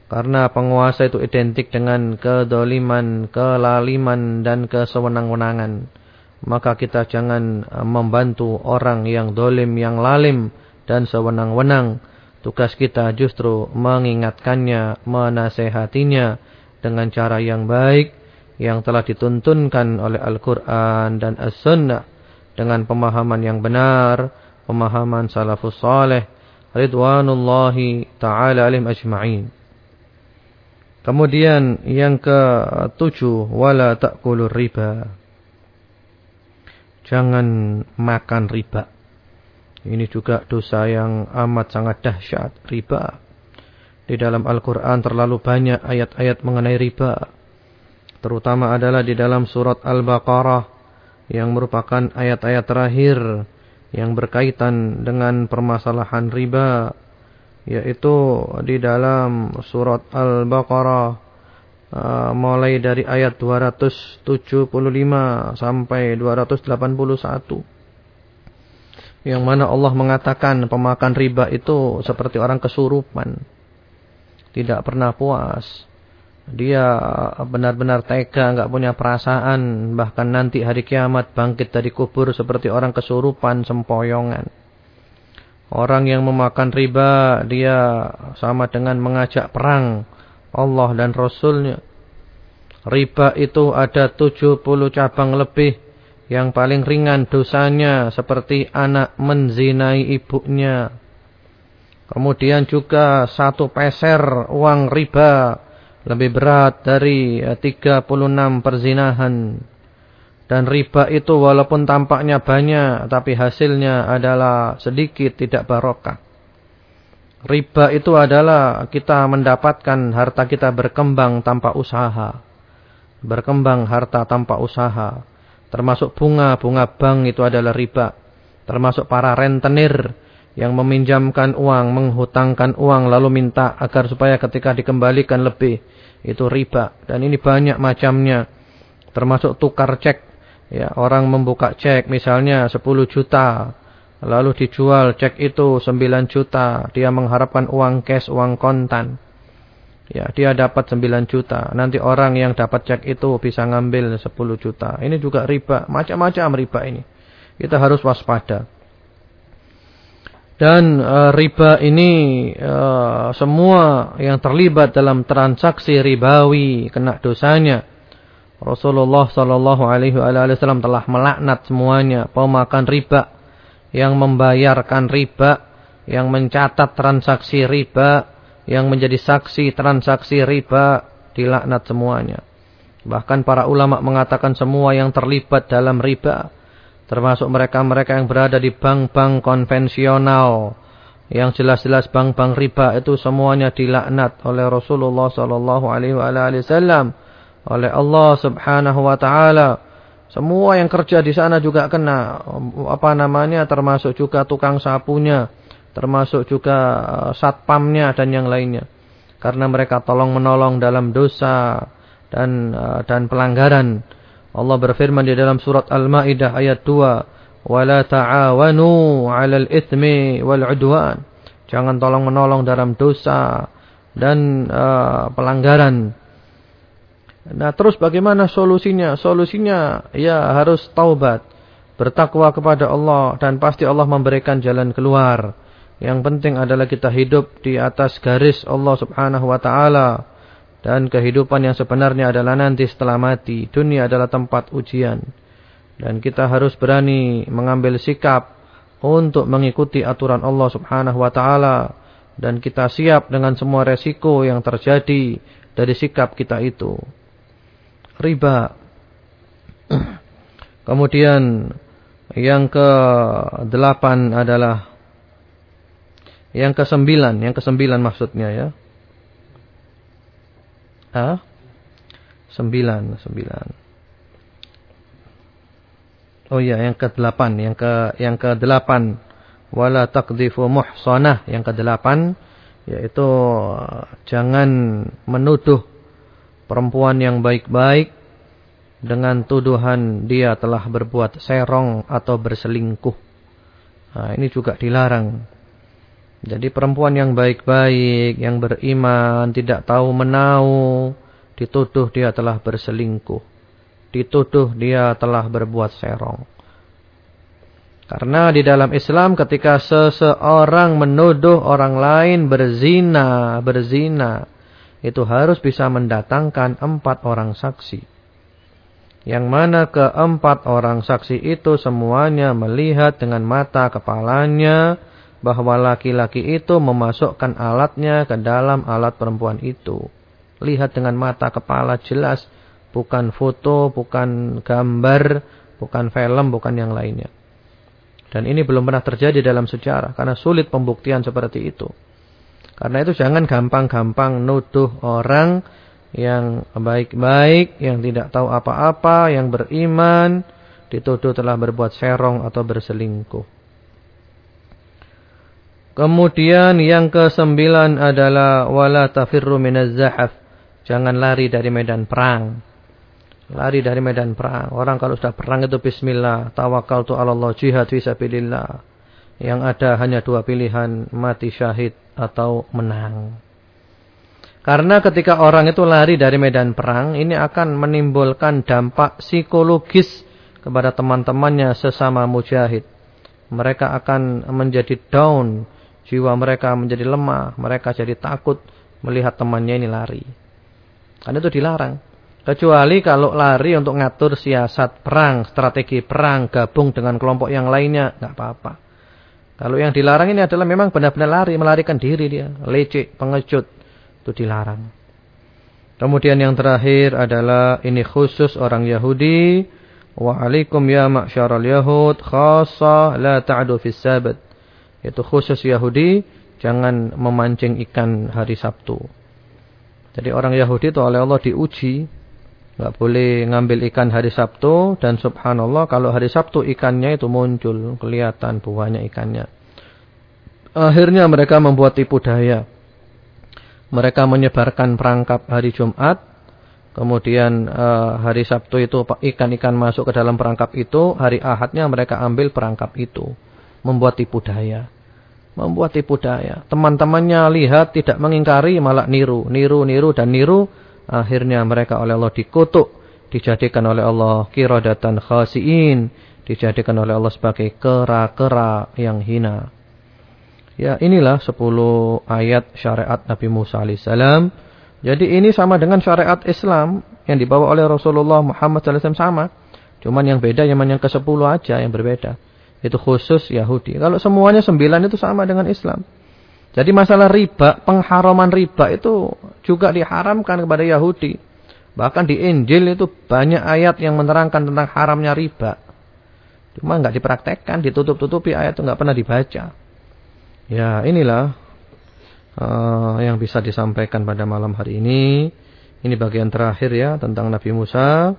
Karena penguasa itu identik dengan kedoliman, kelaliman, dan kesewenang-wenangan maka kita jangan e, membantu orang yang dolim, yang lalim dan sewenang-wenang. Tugas kita justru mengingatkannya, menasehatinya dengan cara yang baik yang telah dituntunkan oleh Al-Quran dan As-Sunnah dengan pemahaman yang benar, pemahaman salafus salih, ridwanullahi ta'ala alim ajma'in. Kemudian yang ketujuh, wala ta'kulur riba. Jangan makan riba. Ini juga dosa yang amat sangat dahsyat, riba. Di dalam Al-Quran terlalu banyak ayat-ayat mengenai riba. Terutama adalah di dalam surat Al-Baqarah yang merupakan ayat-ayat terakhir yang berkaitan dengan permasalahan riba. Yaitu di dalam surat Al-Baqarah Uh, mulai dari ayat 275 sampai 281 yang mana Allah mengatakan pemakan riba itu seperti orang kesurupan tidak pernah puas. Dia benar-benar tega nggak punya perasaan bahkan nanti hari kiamat bangkit dari kubur seperti orang kesurupan sempoyongan orang yang memakan riba dia sama dengan mengajak perang Allah dan Rasulnya. Riba itu ada 70 cabang lebih. Yang paling ringan dosanya seperti anak menzinai ibunya. Kemudian juga satu peser uang riba lebih berat dari 36 perzinahan. Dan riba itu walaupun tampaknya banyak tapi hasilnya adalah sedikit tidak barokah. Riba itu adalah kita mendapatkan harta kita berkembang tanpa usaha. Berkembang harta tanpa usaha. Termasuk bunga, bunga bank itu adalah riba. Termasuk para rentenir yang meminjamkan uang, menghutangkan uang lalu minta agar supaya ketika dikembalikan lebih. Itu riba. Dan ini banyak macamnya. Termasuk tukar cek Ya, orang membuka cek misalnya 10 juta, lalu dijual cek itu 9 juta, dia mengharapkan uang cash, uang kontan. Ya, dia dapat 9 juta. Nanti orang yang dapat cek itu bisa ngambil 10 juta. Ini juga riba, macam-macam riba ini. Kita harus waspada. Dan e, riba ini e, semua yang terlibat dalam transaksi ribawi kena dosanya. Rasulullah Shallallahu Alaihi Wasallam telah melaknat semuanya pemakan riba, yang membayarkan riba, yang mencatat transaksi riba, yang menjadi saksi transaksi riba, dilaknat semuanya. Bahkan para ulama mengatakan semua yang terlibat dalam riba, termasuk mereka-mereka yang berada di bank-bank konvensional, yang jelas-jelas bank-bank riba itu semuanya dilaknat oleh Rasulullah Shallallahu Alaihi Wasallam oleh Allah Subhanahu wa taala. Semua yang kerja di sana juga kena apa namanya termasuk juga tukang sapunya, termasuk juga eh, satpamnya dan yang lainnya. Karena mereka tolong-menolong dalam dosa dan eh, dan pelanggaran. Allah berfirman di dalam surat Al-Maidah ayat 2, "Wala ta'awanu 'alal itsmi wal 'udwan." Jangan tolong-menolong dalam dosa dan uh, pelanggaran. Nah terus bagaimana solusinya? Solusinya ya harus taubat. Bertakwa kepada Allah dan pasti Allah memberikan jalan keluar. Yang penting adalah kita hidup di atas garis Allah subhanahu wa ta'ala. Dan kehidupan yang sebenarnya adalah nanti setelah mati. Dunia adalah tempat ujian. Dan kita harus berani mengambil sikap untuk mengikuti aturan Allah subhanahu wa ta'ala. Dan kita siap dengan semua resiko yang terjadi dari sikap kita itu riba. Kemudian yang ke delapan adalah yang ke sembilan, yang ke sembilan maksudnya ya. Ah, sembilan, sembilan. Oh iya, yang ke delapan, yang ke yang ke delapan, wala takdifu muhsanah, yang ke delapan, yaitu jangan menuduh perempuan yang baik-baik dengan tuduhan dia telah berbuat serong atau berselingkuh. Nah, ini juga dilarang. Jadi perempuan yang baik-baik, yang beriman, tidak tahu menau, dituduh dia telah berselingkuh. Dituduh dia telah berbuat serong. Karena di dalam Islam ketika seseorang menuduh orang lain berzina, berzina, itu harus bisa mendatangkan empat orang saksi. Yang mana keempat orang saksi itu semuanya melihat dengan mata kepalanya bahwa laki-laki itu memasukkan alatnya ke dalam alat perempuan itu. Lihat dengan mata kepala jelas, bukan foto, bukan gambar, bukan film, bukan yang lainnya. Dan ini belum pernah terjadi dalam sejarah karena sulit pembuktian seperti itu. Karena itu jangan gampang-gampang nuduh orang yang baik-baik, yang tidak tahu apa-apa, yang beriman, dituduh telah berbuat serong atau berselingkuh. Kemudian yang kesembilan adalah wala tafirru minaz zahaf. Jangan lari dari medan perang. Lari dari medan perang. Orang kalau sudah perang itu bismillah, tawakkaltu 'ala Allah, jihad fi sabilillah. Yang ada hanya dua pilihan, mati syahid atau menang. Karena ketika orang itu lari dari medan perang, ini akan menimbulkan dampak psikologis kepada teman-temannya sesama mujahid. Mereka akan menjadi down, jiwa mereka menjadi lemah, mereka jadi takut melihat temannya ini lari. Karena itu dilarang. Kecuali kalau lari untuk ngatur siasat perang, strategi perang, gabung dengan kelompok yang lainnya, nggak apa-apa. Kalau yang dilarang ini adalah memang benar-benar lari, melarikan diri dia. Lecek, pengecut. Itu dilarang. Kemudian yang terakhir adalah ini khusus orang Yahudi. Wa alaikum ya ma'syaral yahud khassa la ta'du fis sabat. Itu khusus Yahudi jangan memancing ikan hari Sabtu. Jadi orang Yahudi itu oleh Allah diuji nggak boleh ngambil ikan hari Sabtu dan subhanallah kalau hari Sabtu ikannya itu muncul kelihatan buahnya ikannya. Akhirnya mereka membuat tipu daya. Mereka menyebarkan perangkap hari Jumat Kemudian uh, hari Sabtu itu ikan-ikan masuk ke dalam perangkap itu, hari Ahadnya mereka ambil perangkap itu, membuat tipu daya. Membuat tipu daya. Teman-temannya lihat tidak mengingkari malah niru, niru, niru dan niru. Akhirnya mereka oleh Allah dikutuk, dijadikan oleh Allah kiradatan khasiin, dijadikan oleh Allah sebagai kera-kera yang hina. Ya, inilah 10 ayat syariat Nabi Musa alaihissalam jadi ini sama dengan syariat Islam yang dibawa oleh Rasulullah Muhammad SAW sama. Cuman yang beda yang yang ke-10 aja yang berbeda. Itu khusus Yahudi. Kalau semuanya sembilan itu sama dengan Islam. Jadi masalah riba, pengharaman riba itu juga diharamkan kepada Yahudi. Bahkan di Injil itu banyak ayat yang menerangkan tentang haramnya riba. Cuma nggak dipraktekkan, ditutup-tutupi ayat itu nggak pernah dibaca. Ya inilah uh, yang bisa disampaikan pada malam hari ini. Ini bagian terakhir ya tentang Nabi Musa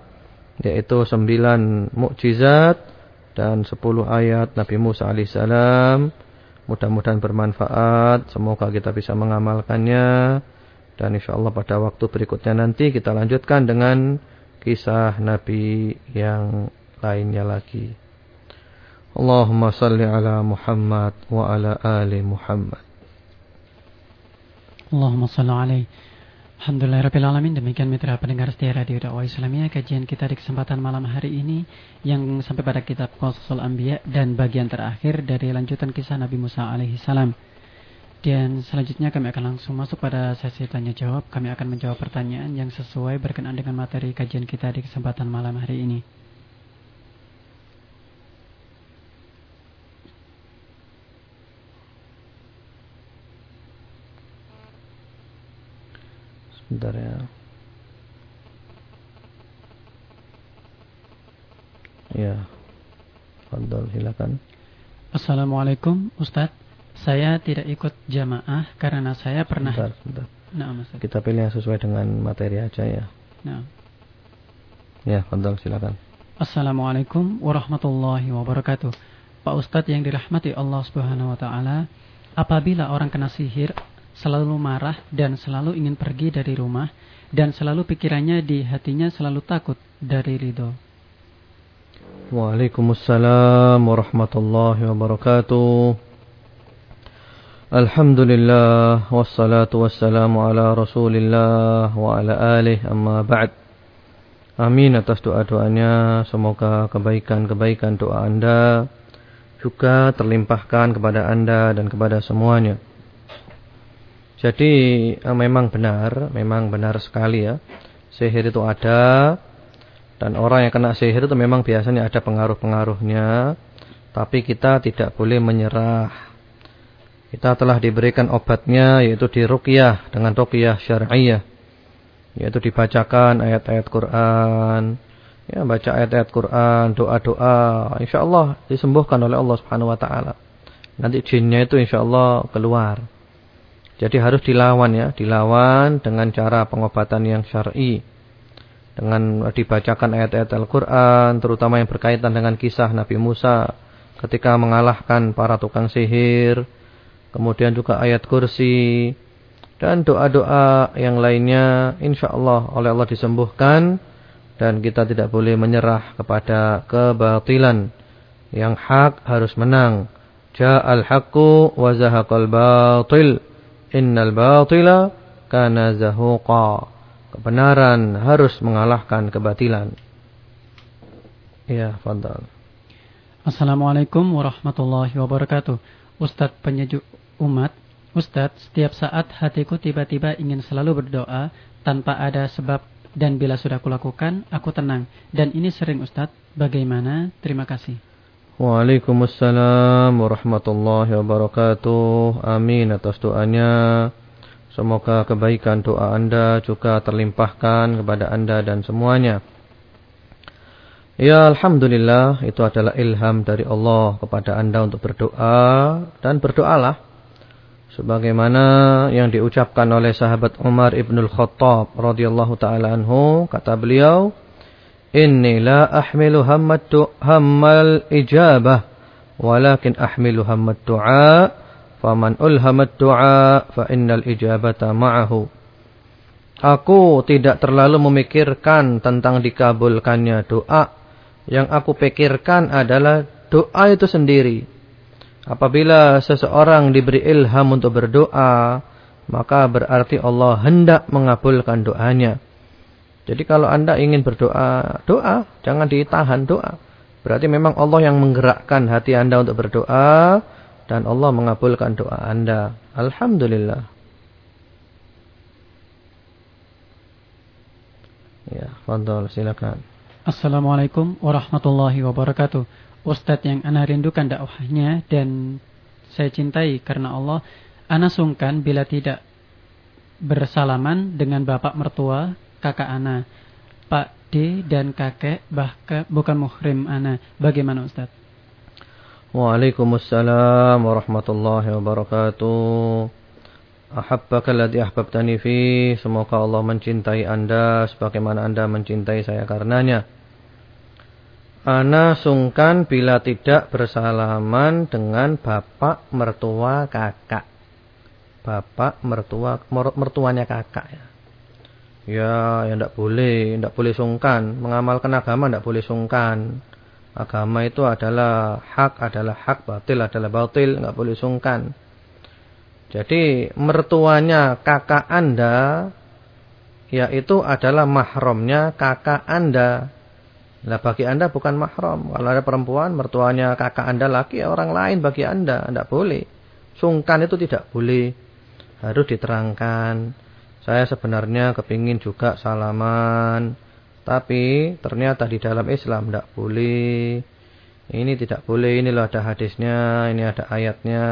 yaitu sembilan mukjizat dan sepuluh ayat Nabi Musa alaihissalam. Mudah-mudahan bermanfaat. Semoga kita bisa mengamalkannya. Dan insya Allah pada waktu berikutnya nanti kita lanjutkan dengan kisah Nabi yang lainnya lagi. Allahumma salli ala Muhammad wa ala ali Muhammad. Allahumma salli alaih. Alhamdulillahirrahmanirrahim. Demikian mitra pendengar setia Radio Dakwah Islamiyah. Kajian kita di kesempatan malam hari ini. Yang sampai pada kitab Qasasul Anbiya. Dan bagian terakhir dari lanjutan kisah Nabi Musa alaihi salam. Dan selanjutnya kami akan langsung masuk pada sesi tanya jawab. Kami akan menjawab pertanyaan yang sesuai berkenaan dengan materi kajian kita di kesempatan malam hari ini. Sebentar ya. Ya. Fadol silakan. Assalamualaikum Ustaz. Saya tidak ikut jamaah karena saya pernah Sebentar, sebentar. Nah, Ustaz. Kita pilih yang sesuai dengan materi aja ya. Nah. Ya, Fadol silakan. Assalamualaikum warahmatullahi wabarakatuh. Pak Ustadz yang dirahmati Allah Subhanahu wa taala, apabila orang kena sihir selalu marah dan selalu ingin pergi dari rumah dan selalu pikirannya di hatinya selalu takut dari ridho. Waalaikumsalam warahmatullahi wabarakatuh. Alhamdulillah wassalatu wassalamu ala Rasulillah wa ala alih amma ba'd. Amin atas doa-doanya, semoga kebaikan-kebaikan doa Anda juga terlimpahkan kepada Anda dan kepada semuanya. Jadi eh, memang benar, memang benar sekali ya. Sihir itu ada dan orang yang kena sihir itu memang biasanya ada pengaruh-pengaruhnya. Tapi kita tidak boleh menyerah. Kita telah diberikan obatnya yaitu di ruqyah dengan ruqyah syar'iyah. Yaitu dibacakan ayat-ayat Quran. Ya, baca ayat-ayat Quran, doa-doa, insyaallah disembuhkan oleh Allah Subhanahu wa taala. Nanti jinnya itu insyaallah keluar. Jadi harus dilawan ya, dilawan dengan cara pengobatan yang syar'i. Dengan dibacakan ayat-ayat Al-Qur'an, terutama yang berkaitan dengan kisah Nabi Musa ketika mengalahkan para tukang sihir, kemudian juga ayat kursi dan doa-doa yang lainnya insyaallah oleh Allah disembuhkan dan kita tidak boleh menyerah kepada kebatilan. Yang hak harus menang. Ja'al haqqu wa zahaqal batil. Innal batila kana zahuqa. Kebenaran harus mengalahkan kebatilan. Ya, fadal. Assalamualaikum warahmatullahi wabarakatuh. Ustadz penyejuk umat. Ustadz, setiap saat hatiku tiba-tiba ingin selalu berdoa tanpa ada sebab dan bila sudah kulakukan, aku tenang. Dan ini sering Ustadz. Bagaimana? Terima kasih. Waalaikumsalam warahmatullahi wabarakatuh. Amin atas doanya. Semoga kebaikan doa Anda juga terlimpahkan kepada Anda dan semuanya. Ya Alhamdulillah itu adalah ilham dari Allah kepada anda untuk berdoa dan berdoalah sebagaimana yang diucapkan oleh sahabat Umar ibn al-Khattab radhiyallahu taala anhu kata beliau la ahmilu hammat hammal ijabah walakin ahmilu hammat du'a faman ulhamat du'a fa innal ijabata ma'ahu Aku tidak terlalu memikirkan tentang dikabulkannya doa yang aku pikirkan adalah doa itu sendiri. Apabila seseorang diberi ilham untuk berdoa, maka berarti Allah hendak mengabulkan doanya. Jadi kalau anda ingin berdoa, doa, jangan ditahan doa. Berarti memang Allah yang menggerakkan hati anda untuk berdoa, dan Allah mengabulkan doa anda. Alhamdulillah. Ya, fadol, silakan. Assalamualaikum warahmatullahi wabarakatuh. Ustadz yang ana rindukan dakwahnya dan saya cintai karena Allah. Ana sungkan bila tidak bersalaman dengan bapak mertua kakak ana. Pak D dan kakek bahkan bukan muhrim ana. Bagaimana Ustadz? Waalaikumsalam warahmatullahi wabarakatuh. Ahabbaka alladhi ahbabtani fi. Semoga Allah mencintai Anda sebagaimana Anda mencintai saya karenanya. Ana sungkan bila tidak bersalaman dengan bapak mertua kakak. Bapak mertua mertuanya kakak ya. Ya, ya tidak boleh, tidak boleh sungkan. Mengamalkan agama tidak boleh sungkan. Agama itu adalah hak, adalah hak, batil adalah batil, nggak boleh sungkan. Jadi mertuanya kakak Anda yaitu adalah mahramnya kakak Anda. Nah bagi anda bukan mahram. Kalau ada perempuan, mertuanya kakak anda laki, ya orang lain bagi anda. Tidak boleh. Sungkan itu tidak boleh. Harus diterangkan. Saya sebenarnya kepingin juga salaman. Tapi ternyata di dalam Islam tidak boleh. Ini tidak boleh. Ini loh ada hadisnya. Ini ada ayatnya.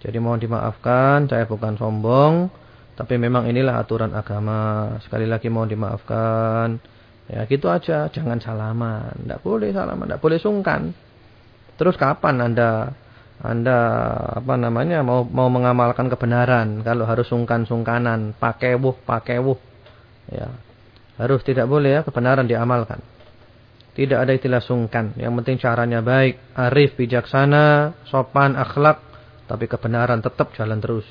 Jadi mohon dimaafkan. Saya bukan sombong. Tapi memang inilah aturan agama. Sekali lagi mohon dimaafkan. Ya gitu aja, jangan salaman. Tidak boleh salaman, tidak boleh sungkan. Terus kapan Anda Anda apa namanya mau mau mengamalkan kebenaran kalau harus sungkan-sungkanan, pakai wuh, pakai wuh. Ya. Harus tidak boleh ya kebenaran diamalkan. Tidak ada istilah sungkan. Yang penting caranya baik, arif, bijaksana, sopan, akhlak, tapi kebenaran tetap jalan terus.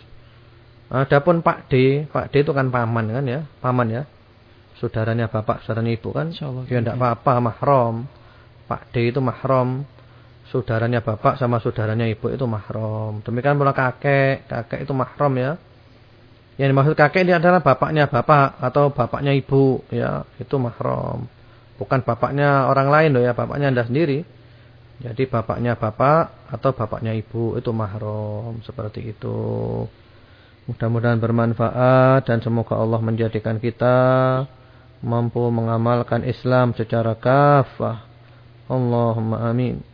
Adapun Pak D, Pak D itu kan paman kan ya, paman ya saudaranya bapak, saudaranya ibu kan. Ya tidak apa-apa mahram. Pak D itu mahram. Saudaranya bapak sama saudaranya ibu itu mahram. Demikian pula kakek, kakek itu mahram ya. Yang dimaksud kakek ini adalah bapaknya bapak atau bapaknya ibu ya, itu mahram. Bukan bapaknya orang lain loh ya, bapaknya Anda sendiri. Jadi bapaknya bapak atau bapaknya ibu itu mahram seperti itu. Mudah-mudahan bermanfaat dan semoga Allah menjadikan kita mampu mengamalkan Islam secara kafah. Allahumma amin.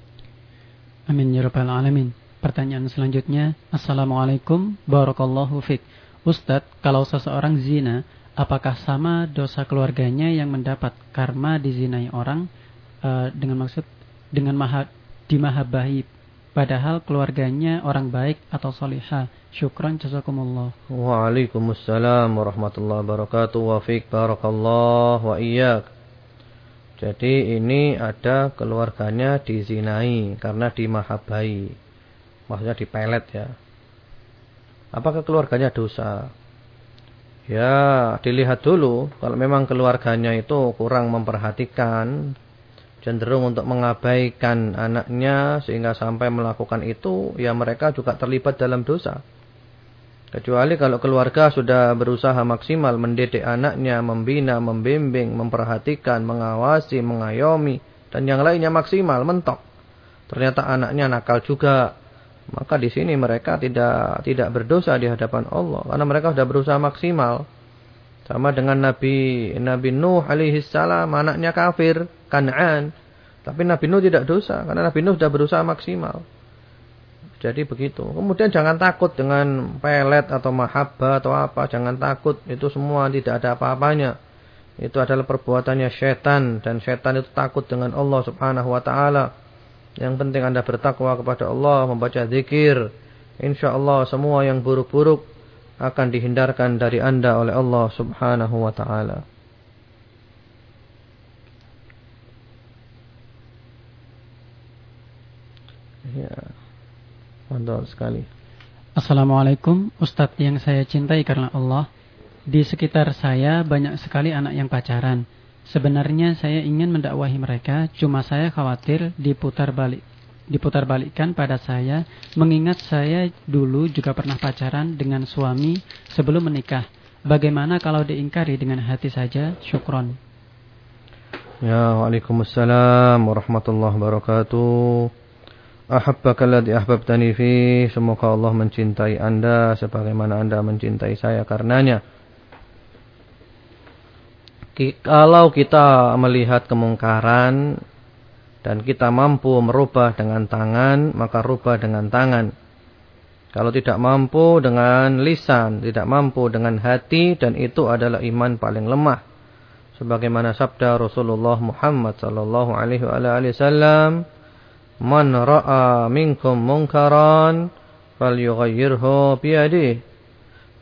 Amin ya rabbal alamin. Pertanyaan selanjutnya, Assalamualaikum barakallahu fik. Ustadz, kalau seseorang zina, apakah sama dosa keluarganya yang mendapat karma dizinai orang uh, dengan maksud dengan maha, dimahabahi padahal keluarganya orang baik atau solihah? Syukran jazakumullah. Waalaikumsalam warahmatullahi wabarakatuh. Wa fiik barakallah wa iyyak. Jadi ini ada keluarganya dizinai karena dimahabai. Maksudnya dipelet ya. Apakah keluarganya dosa? Ya, dilihat dulu. Kalau memang keluarganya itu kurang memperhatikan, cenderung untuk mengabaikan anaknya sehingga sampai melakukan itu, ya mereka juga terlibat dalam dosa. Kecuali kalau keluarga sudah berusaha maksimal mendidik anaknya, membina, membimbing, memperhatikan, mengawasi, mengayomi, dan yang lainnya maksimal, mentok. Ternyata anaknya nakal juga. Maka di sini mereka tidak tidak berdosa di hadapan Allah karena mereka sudah berusaha maksimal. Sama dengan Nabi Nabi Nuh alaihi salam anaknya kafir, Kan'an. Tapi Nabi Nuh tidak dosa karena Nabi Nuh sudah berusaha maksimal. Jadi begitu. Kemudian jangan takut dengan pelet atau mahabbah atau apa. Jangan takut. Itu semua tidak ada apa-apanya. itu adalah perbuatannya setan dan setan itu takut dengan Allah Subhanahu wa taala. Yang penting Anda bertakwa kepada Allah, membaca zikir. Insyaallah semua yang buruk-buruk akan dihindarkan dari Anda oleh Allah Subhanahu wa taala. Ya. Mantap sekali. Assalamualaikum, Ustadz yang saya cintai karena Allah. Di sekitar saya banyak sekali anak yang pacaran. Sebenarnya saya ingin mendakwahi mereka, cuma saya khawatir diputar balik diputar balikkan pada saya, mengingat saya dulu juga pernah pacaran dengan suami sebelum menikah. Bagaimana kalau diingkari dengan hati saja? Syukron. Ya, Waalaikumsalam warahmatullahi wabarakatuh. Ahabbaka alladhi ahbabtani fi. Semoga Allah mencintai Anda sebagaimana Anda mencintai saya karenanya kalau kita melihat kemungkaran dan kita mampu merubah dengan tangan, maka rubah dengan tangan. Kalau tidak mampu dengan lisan, tidak mampu dengan hati dan itu adalah iman paling lemah. Sebagaimana sabda Rasulullah Muhammad sallallahu alaihi wasallam, "Man ra'a minkum munkaran falyughayyirhu bi yadihi,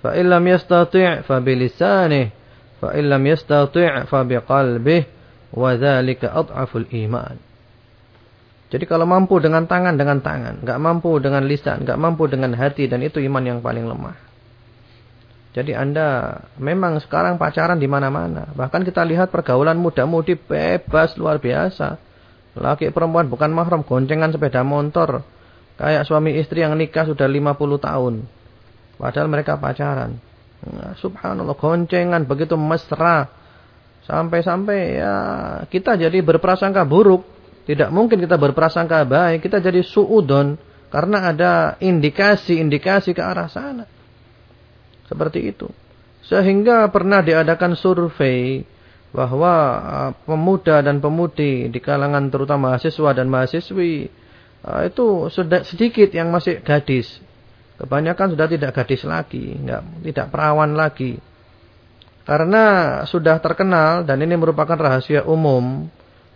fa illam yastati' fa bi lisanihi." Fa illam yastati' fa biqalbih wa dzalika adhaful iman. Jadi kalau mampu dengan tangan dengan tangan, enggak mampu dengan lisan, enggak mampu dengan hati dan itu iman yang paling lemah. Jadi Anda memang sekarang pacaran di mana-mana. Bahkan kita lihat pergaulan muda-mudi bebas luar biasa. Laki perempuan bukan mahram, goncengan sepeda motor. Kayak suami istri yang nikah sudah 50 tahun. Padahal mereka pacaran. Nah, subhanallah, goncengan begitu mesra. Sampai-sampai ya kita jadi berprasangka buruk. Tidak mungkin kita berprasangka baik. Kita jadi suudon. Karena ada indikasi-indikasi ke arah sana. Seperti itu. Sehingga pernah diadakan survei bahwa uh, pemuda dan pemudi di kalangan terutama mahasiswa dan mahasiswi uh, itu sudah sedikit yang masih gadis Kebanyakan sudah tidak gadis lagi, enggak, tidak perawan lagi. Karena sudah terkenal dan ini merupakan rahasia umum.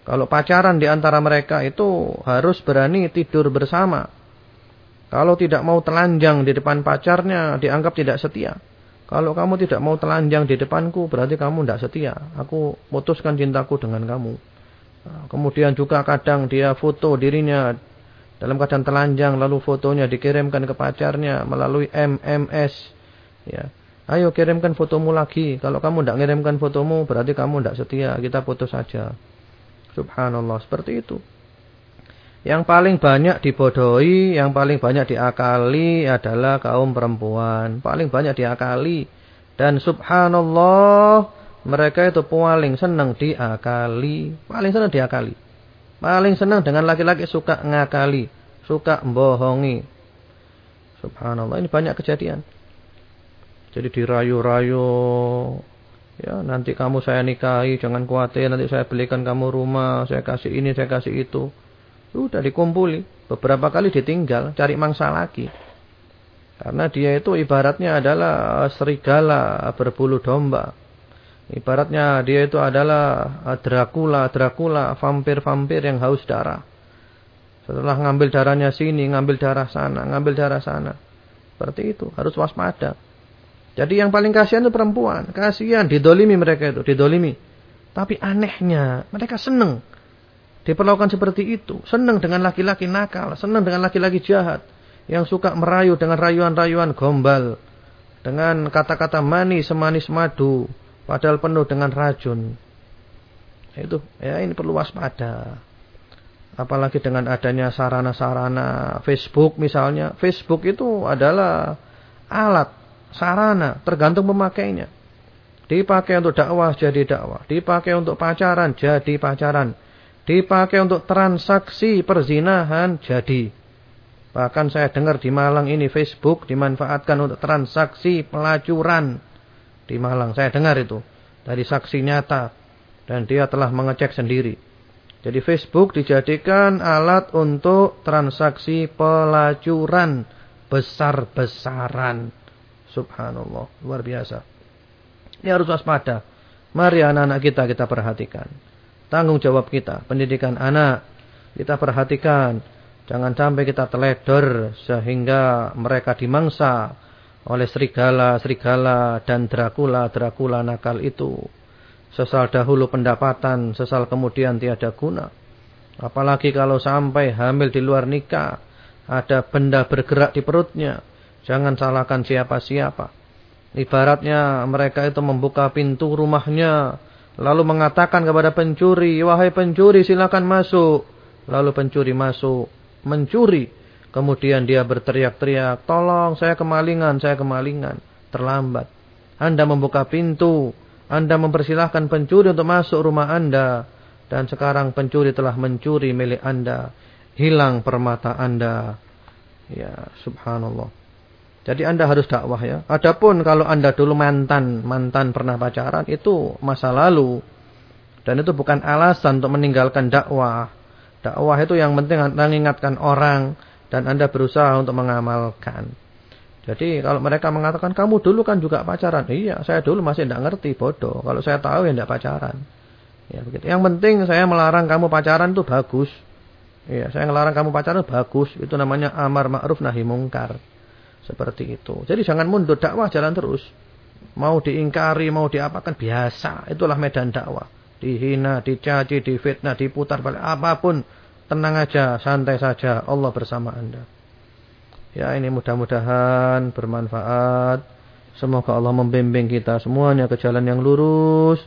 Kalau pacaran di antara mereka itu harus berani tidur bersama. Kalau tidak mau telanjang di depan pacarnya dianggap tidak setia. Kalau kamu tidak mau telanjang di depanku berarti kamu tidak setia. Aku putuskan cintaku dengan kamu. Nah, kemudian juga kadang dia foto dirinya dalam keadaan telanjang lalu fotonya dikirimkan ke pacarnya melalui MMS ya. Ayo kirimkan fotomu lagi. Kalau kamu tidak kirimkan fotomu berarti kamu tidak setia. Kita putus saja. Subhanallah. Seperti itu yang paling banyak dibodohi yang paling banyak diakali adalah kaum perempuan paling banyak diakali dan subhanallah mereka itu paling senang diakali paling senang diakali Paling senang dengan laki-laki suka ngakali, suka bohongi. Subhanallah, ini banyak kejadian. Jadi dirayu-rayu, ya nanti kamu saya nikahi, jangan khawatir, nanti saya belikan kamu rumah, saya kasih ini, saya kasih itu. Sudah dikumpuli, beberapa kali ditinggal, cari mangsa lagi. Karena dia itu ibaratnya adalah serigala berbulu domba. Ibaratnya dia itu adalah eh, Dracula, Dracula, vampir-vampir yang haus darah. Setelah ngambil darahnya sini, ngambil darah sana, ngambil darah sana. Seperti itu, harus waspada. Jadi yang paling kasihan itu perempuan. Kasihan, didolimi mereka itu, didolimi. Tapi anehnya, mereka senang. Diperlakukan seperti itu. Senang dengan laki-laki nakal, senang dengan laki-laki jahat. Yang suka merayu dengan rayuan-rayuan gombal. Dengan kata-kata manis, semanis madu Padahal penuh dengan racun. Itu ya ini perlu waspada. Apalagi dengan adanya sarana-sarana Facebook misalnya. Facebook itu adalah alat, sarana, tergantung pemakainya. Dipakai untuk dakwah jadi dakwah. Dipakai untuk pacaran jadi pacaran. Dipakai untuk transaksi perzinahan jadi. Bahkan saya dengar di Malang ini Facebook dimanfaatkan untuk transaksi pelacuran di Malang. Saya dengar itu dari saksi nyata dan dia telah mengecek sendiri. Jadi Facebook dijadikan alat untuk transaksi pelacuran besar-besaran. Subhanallah, luar biasa. Ini harus waspada. Mari anak-anak kita kita perhatikan. Tanggung jawab kita, pendidikan anak kita perhatikan. Jangan sampai kita teledor sehingga mereka dimangsa oleh serigala-serigala dan Dracula-Dracula nakal itu. Sesal dahulu pendapatan, sesal kemudian tiada guna. Apalagi kalau sampai hamil di luar nikah, ada benda bergerak di perutnya. Jangan salahkan siapa-siapa. Ibaratnya mereka itu membuka pintu rumahnya, lalu mengatakan kepada pencuri, "Wahai pencuri, silakan masuk." Lalu pencuri masuk, mencuri. Kemudian dia berteriak-teriak, "Tolong, saya kemalingan, saya kemalingan." Terlambat. Anda membuka pintu, Anda mempersilahkan pencuri untuk masuk rumah Anda. Dan sekarang pencuri telah mencuri milik Anda. Hilang permata Anda. Ya, subhanallah. Jadi Anda harus dakwah ya. Adapun kalau Anda dulu mantan, mantan pernah pacaran, itu masa lalu. Dan itu bukan alasan untuk meninggalkan dakwah. Dakwah itu yang penting mengingatkan orang dan Anda berusaha untuk mengamalkan. Jadi kalau mereka mengatakan kamu dulu kan juga pacaran, iya saya dulu masih tidak ngerti bodoh. Kalau saya tahu ya tidak pacaran. Ya begitu. Yang penting saya melarang kamu pacaran itu bagus. Iya, saya melarang kamu pacaran bagus. Itu namanya amar ma'ruf nahi mungkar. Seperti itu. Jadi jangan mundur dakwah jalan terus. Mau diingkari, mau diapakan biasa. Itulah medan dakwah dihina, dicaci, difitnah, diputar balik apa pun, tenang aja, santai saja, Allah bersama Anda. Ya, ini mudah-mudahan bermanfaat. Semoga Allah membimbing kita semuanya ke jalan yang lurus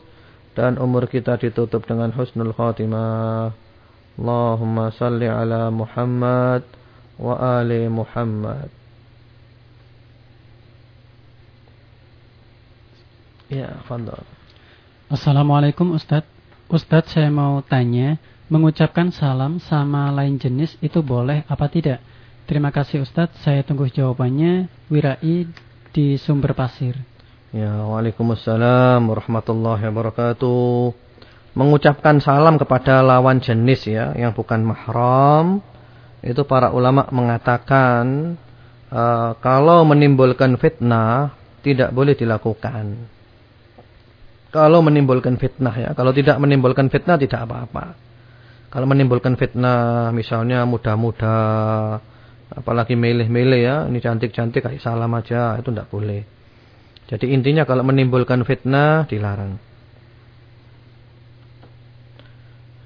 dan umur kita ditutup dengan husnul khatimah. Allahumma salli ala Muhammad wa ali Muhammad. Ya, fadhal. Assalamualaikum Ustadz. Ustadz saya mau tanya, mengucapkan salam sama lain jenis itu boleh apa tidak? Terima kasih Ustadz, saya tunggu jawabannya. Wirai di Sumber Pasir. Ya, Waalaikumsalam warahmatullahi wabarakatuh. Mengucapkan salam kepada lawan jenis ya, yang bukan mahram, itu para ulama mengatakan uh, kalau menimbulkan fitnah tidak boleh dilakukan. Kalau menimbulkan fitnah ya. Kalau tidak menimbulkan fitnah tidak apa-apa. Kalau menimbulkan fitnah misalnya muda-muda. Apalagi milih-milih ya. Ini cantik-cantik kayak salam aja. Itu tidak boleh. Jadi intinya kalau menimbulkan fitnah dilarang.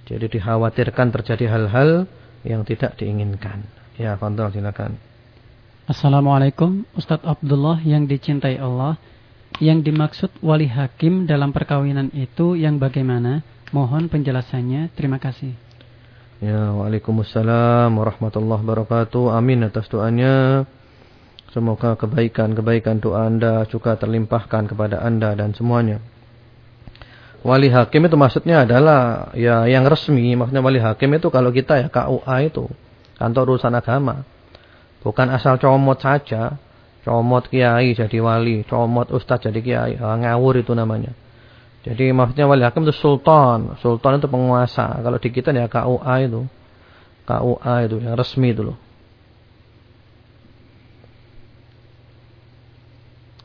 Jadi dikhawatirkan terjadi hal-hal yang tidak diinginkan. Ya, Fadol silakan. Assalamualaikum Ustadz Abdullah yang dicintai Allah. Yang dimaksud wali hakim dalam perkawinan itu yang bagaimana? Mohon penjelasannya. Terima kasih. Ya, Waalaikumsalam warahmatullahi wabarakatuh. Amin atas doanya. Semoga kebaikan-kebaikan doa Anda juga terlimpahkan kepada Anda dan semuanya. Wali hakim itu maksudnya adalah ya yang resmi. Maksudnya wali hakim itu kalau kita ya KUA itu. Kantor urusan agama. Bukan asal comot saja. Comot kiai jadi wali, comot ustaz jadi kiai. Ah, ngawur itu namanya. Jadi maksudnya wali hakim itu sultan. Sultan itu penguasa. Kalau di kita ya KUA itu. KUA itu yang resmi itu loh.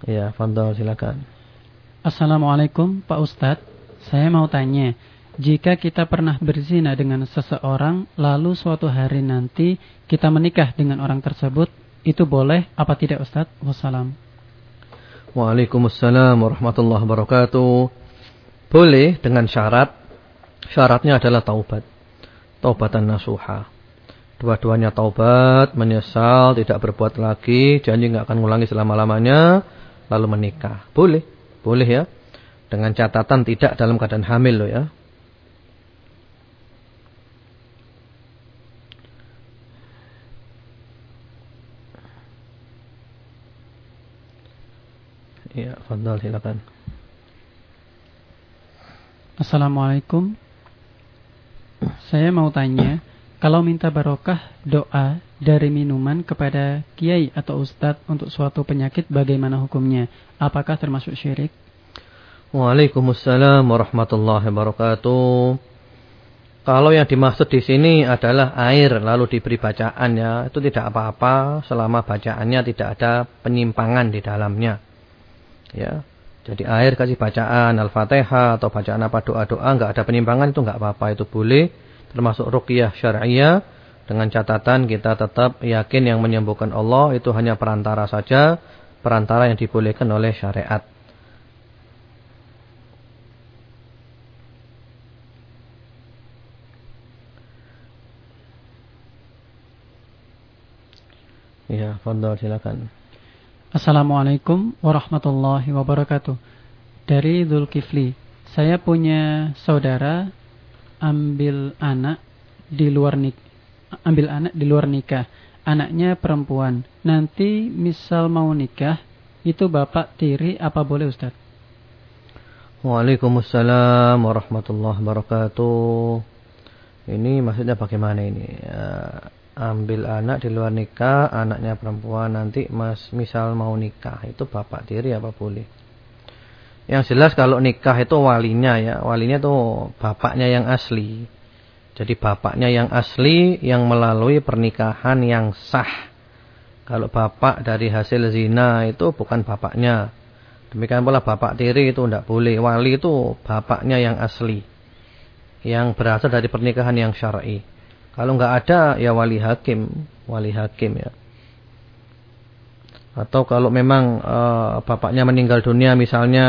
Ya, Fandol silakan. Assalamualaikum Pak Ustadz. Saya mau tanya, jika kita pernah berzina dengan seseorang, lalu suatu hari nanti kita menikah dengan orang tersebut, itu boleh apa tidak Ustaz? Wassalam. Waalaikumsalam warahmatullahi wabarakatuh. Boleh dengan syarat. Syaratnya adalah taubat. Taubatan nasuha. Dua-duanya taubat, menyesal, tidak berbuat lagi, janji nggak akan ngulangi selama-lamanya, lalu menikah. Boleh, boleh ya. Dengan catatan tidak dalam keadaan hamil loh ya. Ya, Fadal silakan. Assalamualaikum. Saya mau tanya, kalau minta barokah doa dari minuman kepada kiai atau ustadz untuk suatu penyakit bagaimana hukumnya? Apakah termasuk syirik? Waalaikumsalam warahmatullahi wabarakatuh. Kalau yang dimaksud di sini adalah air lalu diberi bacaan ya, itu tidak apa-apa selama bacaannya tidak ada penyimpangan di dalamnya. Ya. Jadi air kasih bacaan Al-Fatihah atau bacaan apa doa-doa nggak ada penyimpangan itu nggak apa-apa itu boleh termasuk ruqyah syariah dengan catatan kita tetap yakin yang menyembuhkan Allah itu hanya perantara saja, perantara yang dibolehkan oleh syariat. Ya, fadal silakan. Assalamualaikum warahmatullahi wabarakatuh. Dari Zulkifli, saya punya saudara ambil anak di luar nikah ambil anak di luar nikah, anaknya perempuan. Nanti misal mau nikah, itu bapak tiri apa boleh Ustaz? Waalaikumsalam warahmatullahi wabarakatuh. Ini maksudnya bagaimana ini? Uh, ambil anak di luar nikah, anaknya perempuan nanti mas misal mau nikah, itu bapak tiri apa boleh? Yang jelas kalau nikah itu walinya ya, walinya itu bapaknya yang asli. Jadi bapaknya yang asli yang melalui pernikahan yang sah. Kalau bapak dari hasil zina itu bukan bapaknya. Demikian pula bapak tiri itu tidak boleh. Wali itu bapaknya yang asli. Yang berasal dari pernikahan yang syar'i. Kalau nggak ada ya wali hakim. Wali hakim ya. Atau kalau memang uh, bapaknya meninggal dunia misalnya.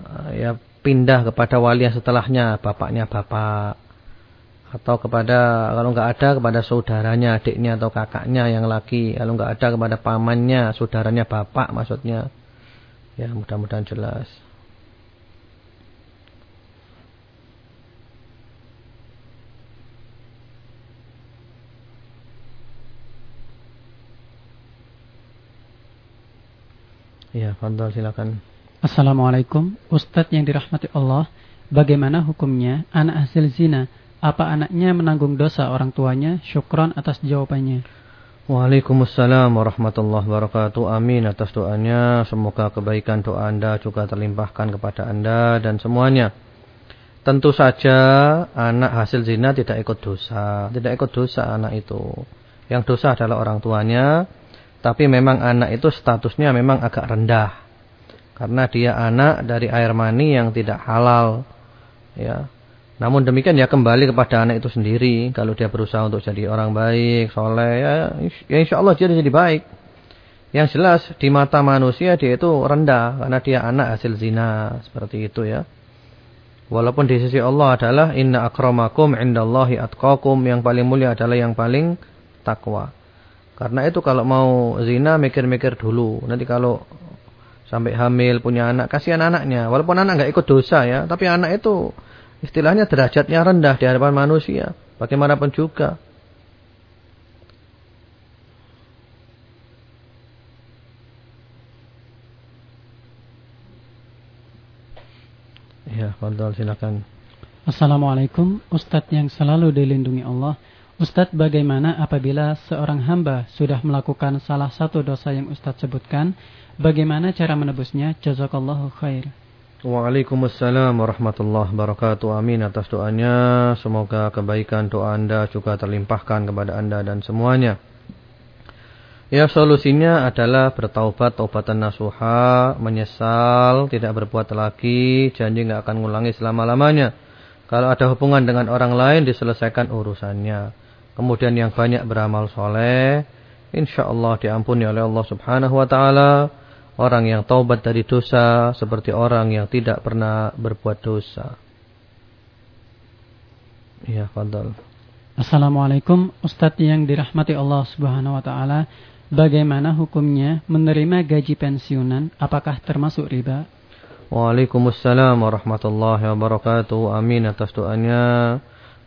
Uh, ya pindah kepada wali yang setelahnya. Bapaknya bapak atau kepada kalau nggak ada kepada saudaranya, adiknya atau kakaknya yang laki, kalau nggak ada kepada pamannya, saudaranya bapak maksudnya. Ya, mudah-mudahan jelas. Ya, Fadol silakan. Assalamualaikum, Ustadz yang dirahmati Allah. Bagaimana hukumnya anak hasil zina apa anaknya menanggung dosa orang tuanya? Syukron atas jawabannya. Waalaikumsalam warahmatullahi wabarakatuh. Amin atas doanya. Semoga kebaikan doa Anda juga terlimpahkan kepada Anda dan semuanya. Tentu saja anak hasil zina tidak ikut dosa. Tidak ikut dosa anak itu. Yang dosa adalah orang tuanya. Tapi memang anak itu statusnya memang agak rendah. Karena dia anak dari air mani yang tidak halal. Ya, namun demikian ya kembali kepada anak itu sendiri. Kalau dia berusaha untuk jadi orang baik, soleh, ya, ya insya Allah dia jadi baik. Yang jelas di mata manusia dia itu rendah karena dia anak hasil zina seperti itu ya. Walaupun di sisi Allah adalah inna akramakum indallahi atqakum yang paling mulia adalah yang paling takwa. Karena itu kalau mau zina mikir-mikir dulu. Nanti kalau sampai hamil punya anak kasihan anaknya. Walaupun anak nggak ikut dosa ya, tapi anak itu Istilahnya derajatnya rendah di hadapan manusia. Bagaimanapun juga. Ya, Fadol silakan. Assalamualaikum, Ustadz yang selalu dilindungi Allah. Ustadz bagaimana apabila seorang hamba sudah melakukan salah satu dosa yang Ustadz sebutkan, bagaimana cara menebusnya? Jazakallahu khair. Waalaikumsalam warahmatullahi wabarakatuh. Amin atas doanya. Semoga kebaikan doa Anda juga terlimpahkan kepada Anda dan semuanya. Ya solusinya adalah bertaubat, taubatan nasuha, menyesal, tidak berbuat lagi, janji nggak akan ngulangi selama-lamanya. Kalau ada hubungan dengan orang lain diselesaikan urusannya. Kemudian yang banyak beramal soleh, insya Allah diampuni oleh Allah subhanahu wa ta'ala Orang yang taubat dari dosa seperti orang yang tidak pernah berbuat dosa. Ya, fadal. Assalamualaikum Ustadz yang dirahmati Allah subhanahu wa ta'ala Bagaimana hukumnya menerima gaji pensiunan Apakah termasuk riba? Waalaikumsalam warahmatullahi wabarakatuh Amin atas doanya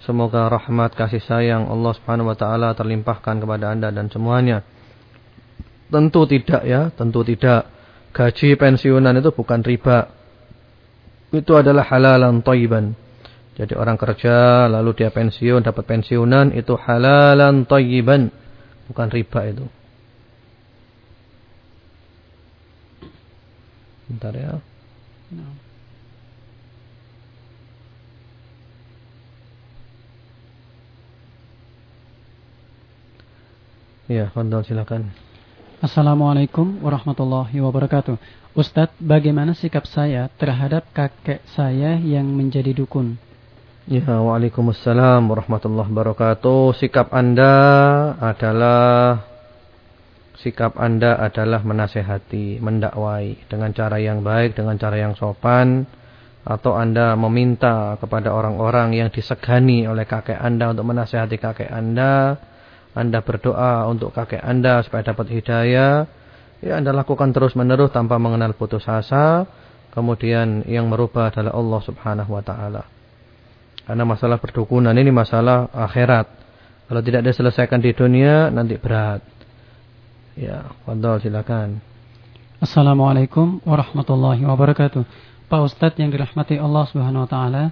Semoga rahmat kasih sayang Allah subhanahu wa ta'ala terlimpahkan kepada anda dan semuanya Tentu tidak ya Tentu tidak gaji pensiunan itu bukan riba. Itu adalah halalan toiban. Jadi orang kerja lalu dia pensiun dapat pensiunan itu halalan toiban. Bukan riba itu. Bentar ya. Ya, Fadol silakan. Assalamualaikum warahmatullahi wabarakatuh. Ustadz, bagaimana sikap saya terhadap kakek saya yang menjadi dukun? Ya, Waalaikumsalam warahmatullahi wabarakatuh. Sikap Anda adalah sikap Anda adalah menasehati, mendakwai dengan cara yang baik, dengan cara yang sopan atau Anda meminta kepada orang-orang yang disegani oleh kakek Anda untuk menasehati kakek Anda anda berdoa untuk kakek Anda supaya dapat hidayah, ya Anda lakukan terus-menerus tanpa mengenal putus asa. Kemudian yang merubah adalah Allah Subhanahu wa taala. Karena masalah perdukunan ini masalah akhirat. Kalau tidak diselesaikan di dunia nanti berat. Ya, fadhol silakan. Assalamualaikum warahmatullahi wabarakatuh. Pak Ustadz yang dirahmati Allah Subhanahu wa taala,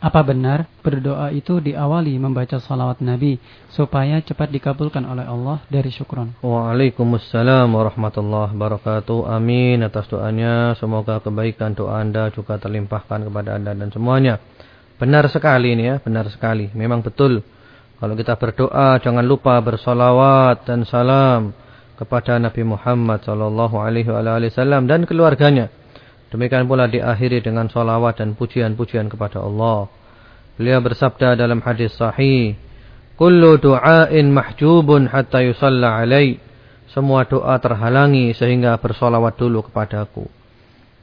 apa benar berdoa itu diawali membaca salawat Nabi supaya cepat dikabulkan oleh Allah dari syukron? Waalaikumsalam warahmatullahi wabarakatuh. Amin atas doanya. Semoga kebaikan doa Anda juga terlimpahkan kepada Anda dan semuanya. Benar sekali ini ya, benar sekali. Memang betul. Kalau kita berdoa jangan lupa bersolawat dan salam kepada Nabi Muhammad wasallam dan keluarganya. Demikian pula diakhiri dengan solawat dan pujian-pujian kepada Allah. Beliau bersabda dalam hadis sahih, Kullu du'ain mahjubun hatta yusalla alai. Semua doa terhalangi sehingga bersolawat dulu kepadaku.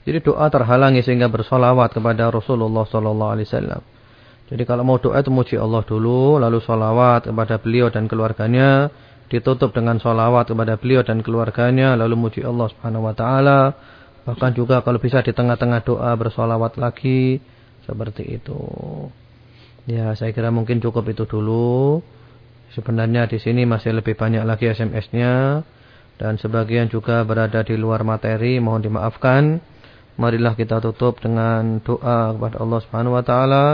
Jadi doa terhalangi sehingga bersolawat kepada Rasulullah Sallallahu Alaihi Wasallam. Jadi kalau mau doa itu muji Allah dulu, lalu solawat kepada beliau dan keluarganya, ditutup dengan solawat kepada beliau dan keluarganya, lalu muji Allah Subhanahu Wa Taala, Bahkan juga kalau bisa di tengah-tengah doa bersolawat lagi. Seperti itu. Ya saya kira mungkin cukup itu dulu. Sebenarnya di sini masih lebih banyak lagi SMS-nya. Dan sebagian juga berada di luar materi. Mohon dimaafkan. Marilah kita tutup dengan doa kepada Allah Subhanahu Wa Taala.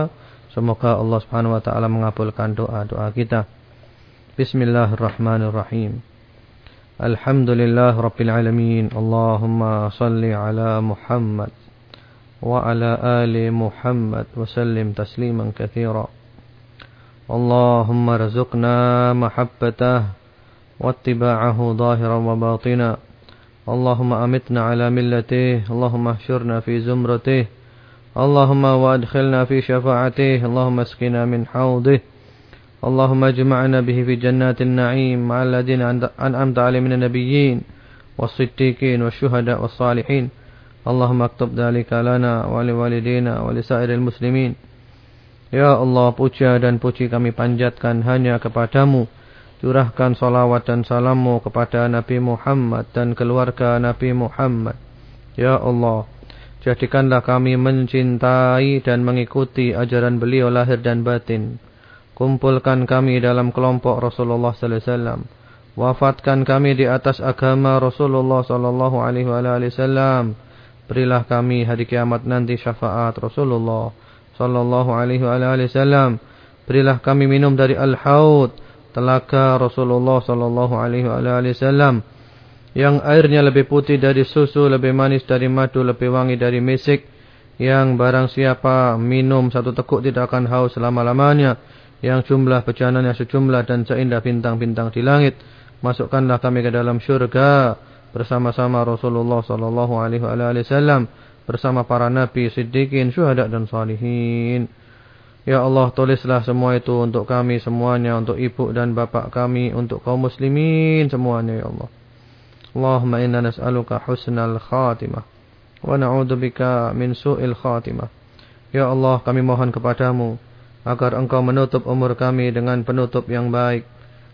Semoga Allah Subhanahu Wa Taala mengabulkan doa-doa kita. Bismillahirrahmanirrahim. الحمد لله رب العالمين. اللهم صل على محمد وعلى آل محمد وسلم تسليما كثيرا. اللهم رزقنا محبته واتباعه ظاهرا وباطنا. اللهم أمتنا على ملته. اللهم احشرنا في زمرته. اللهم وأدخلنا في شفاعته. اللهم اسقنا من حوضه. اللهم اجمعنا به في جنات النعيم مع الذين أنعمت عليهم من النبيين والصديقين والشهداء والصالحين اللهم اكتب ذلك لنا ولوالدينا ولسائر المسلمين Ya Allah, puja dan puji kami panjatkan hanya kepadamu. Curahkan salawat dan salammu kepada Nabi Muhammad dan keluarga Nabi Muhammad. Ya Allah, jadikanlah kami mencintai dan mengikuti ajaran beliau lahir dan batin. Kumpulkan kami dalam kelompok Rasulullah sallallahu alaihi wasallam. Wafatkan kami di atas agama Rasulullah sallallahu alaihi wasallam. Berilah kami hari kiamat nanti syafaat Rasulullah sallallahu alaihi wasallam. Berilah kami minum dari al-haud, telaga Rasulullah sallallahu alaihi wasallam yang airnya lebih putih dari susu, lebih manis dari madu, lebih wangi dari misik, yang barang siapa minum satu teguk tidak akan haus selama-lamanya yang jumlah bejananya sejumlah dan seindah bintang-bintang di langit. Masukkanlah kami ke dalam syurga bersama-sama Rasulullah sallallahu alaihi wasallam bersama para nabi, siddiqin, syuhada dan salihin. Ya Allah, tulislah semua itu untuk kami semuanya, untuk ibu dan bapak kami, untuk kaum muslimin semuanya ya Allah. Allahumma inna nas'aluka husnal khatimah wa na'udzubika min su'il khatimah. Ya Allah, kami mohon kepadamu agar engkau menutup umur kami dengan penutup yang baik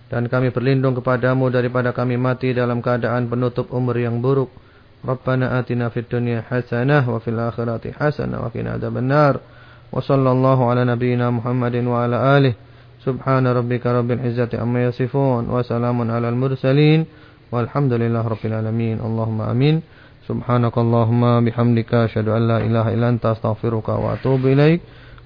dan kami berlindung kepadamu daripada kami mati dalam keadaan penutup umur yang buruk. Rabbana atina fid dunya hasanah wa fil akhirati hasanah wa qina adzabannar. Wa sallallahu ala nabiyyina Muhammadin wa ala alihi. Subhana rabbika rabbil izzati amma yasifun wa salamun alal mursalin walhamdulillahi rabbil alamin. Allahumma amin. Subhanakallahumma bihamdika asyhadu an la ilaha illa anta astaghfiruka wa atubu ilaik.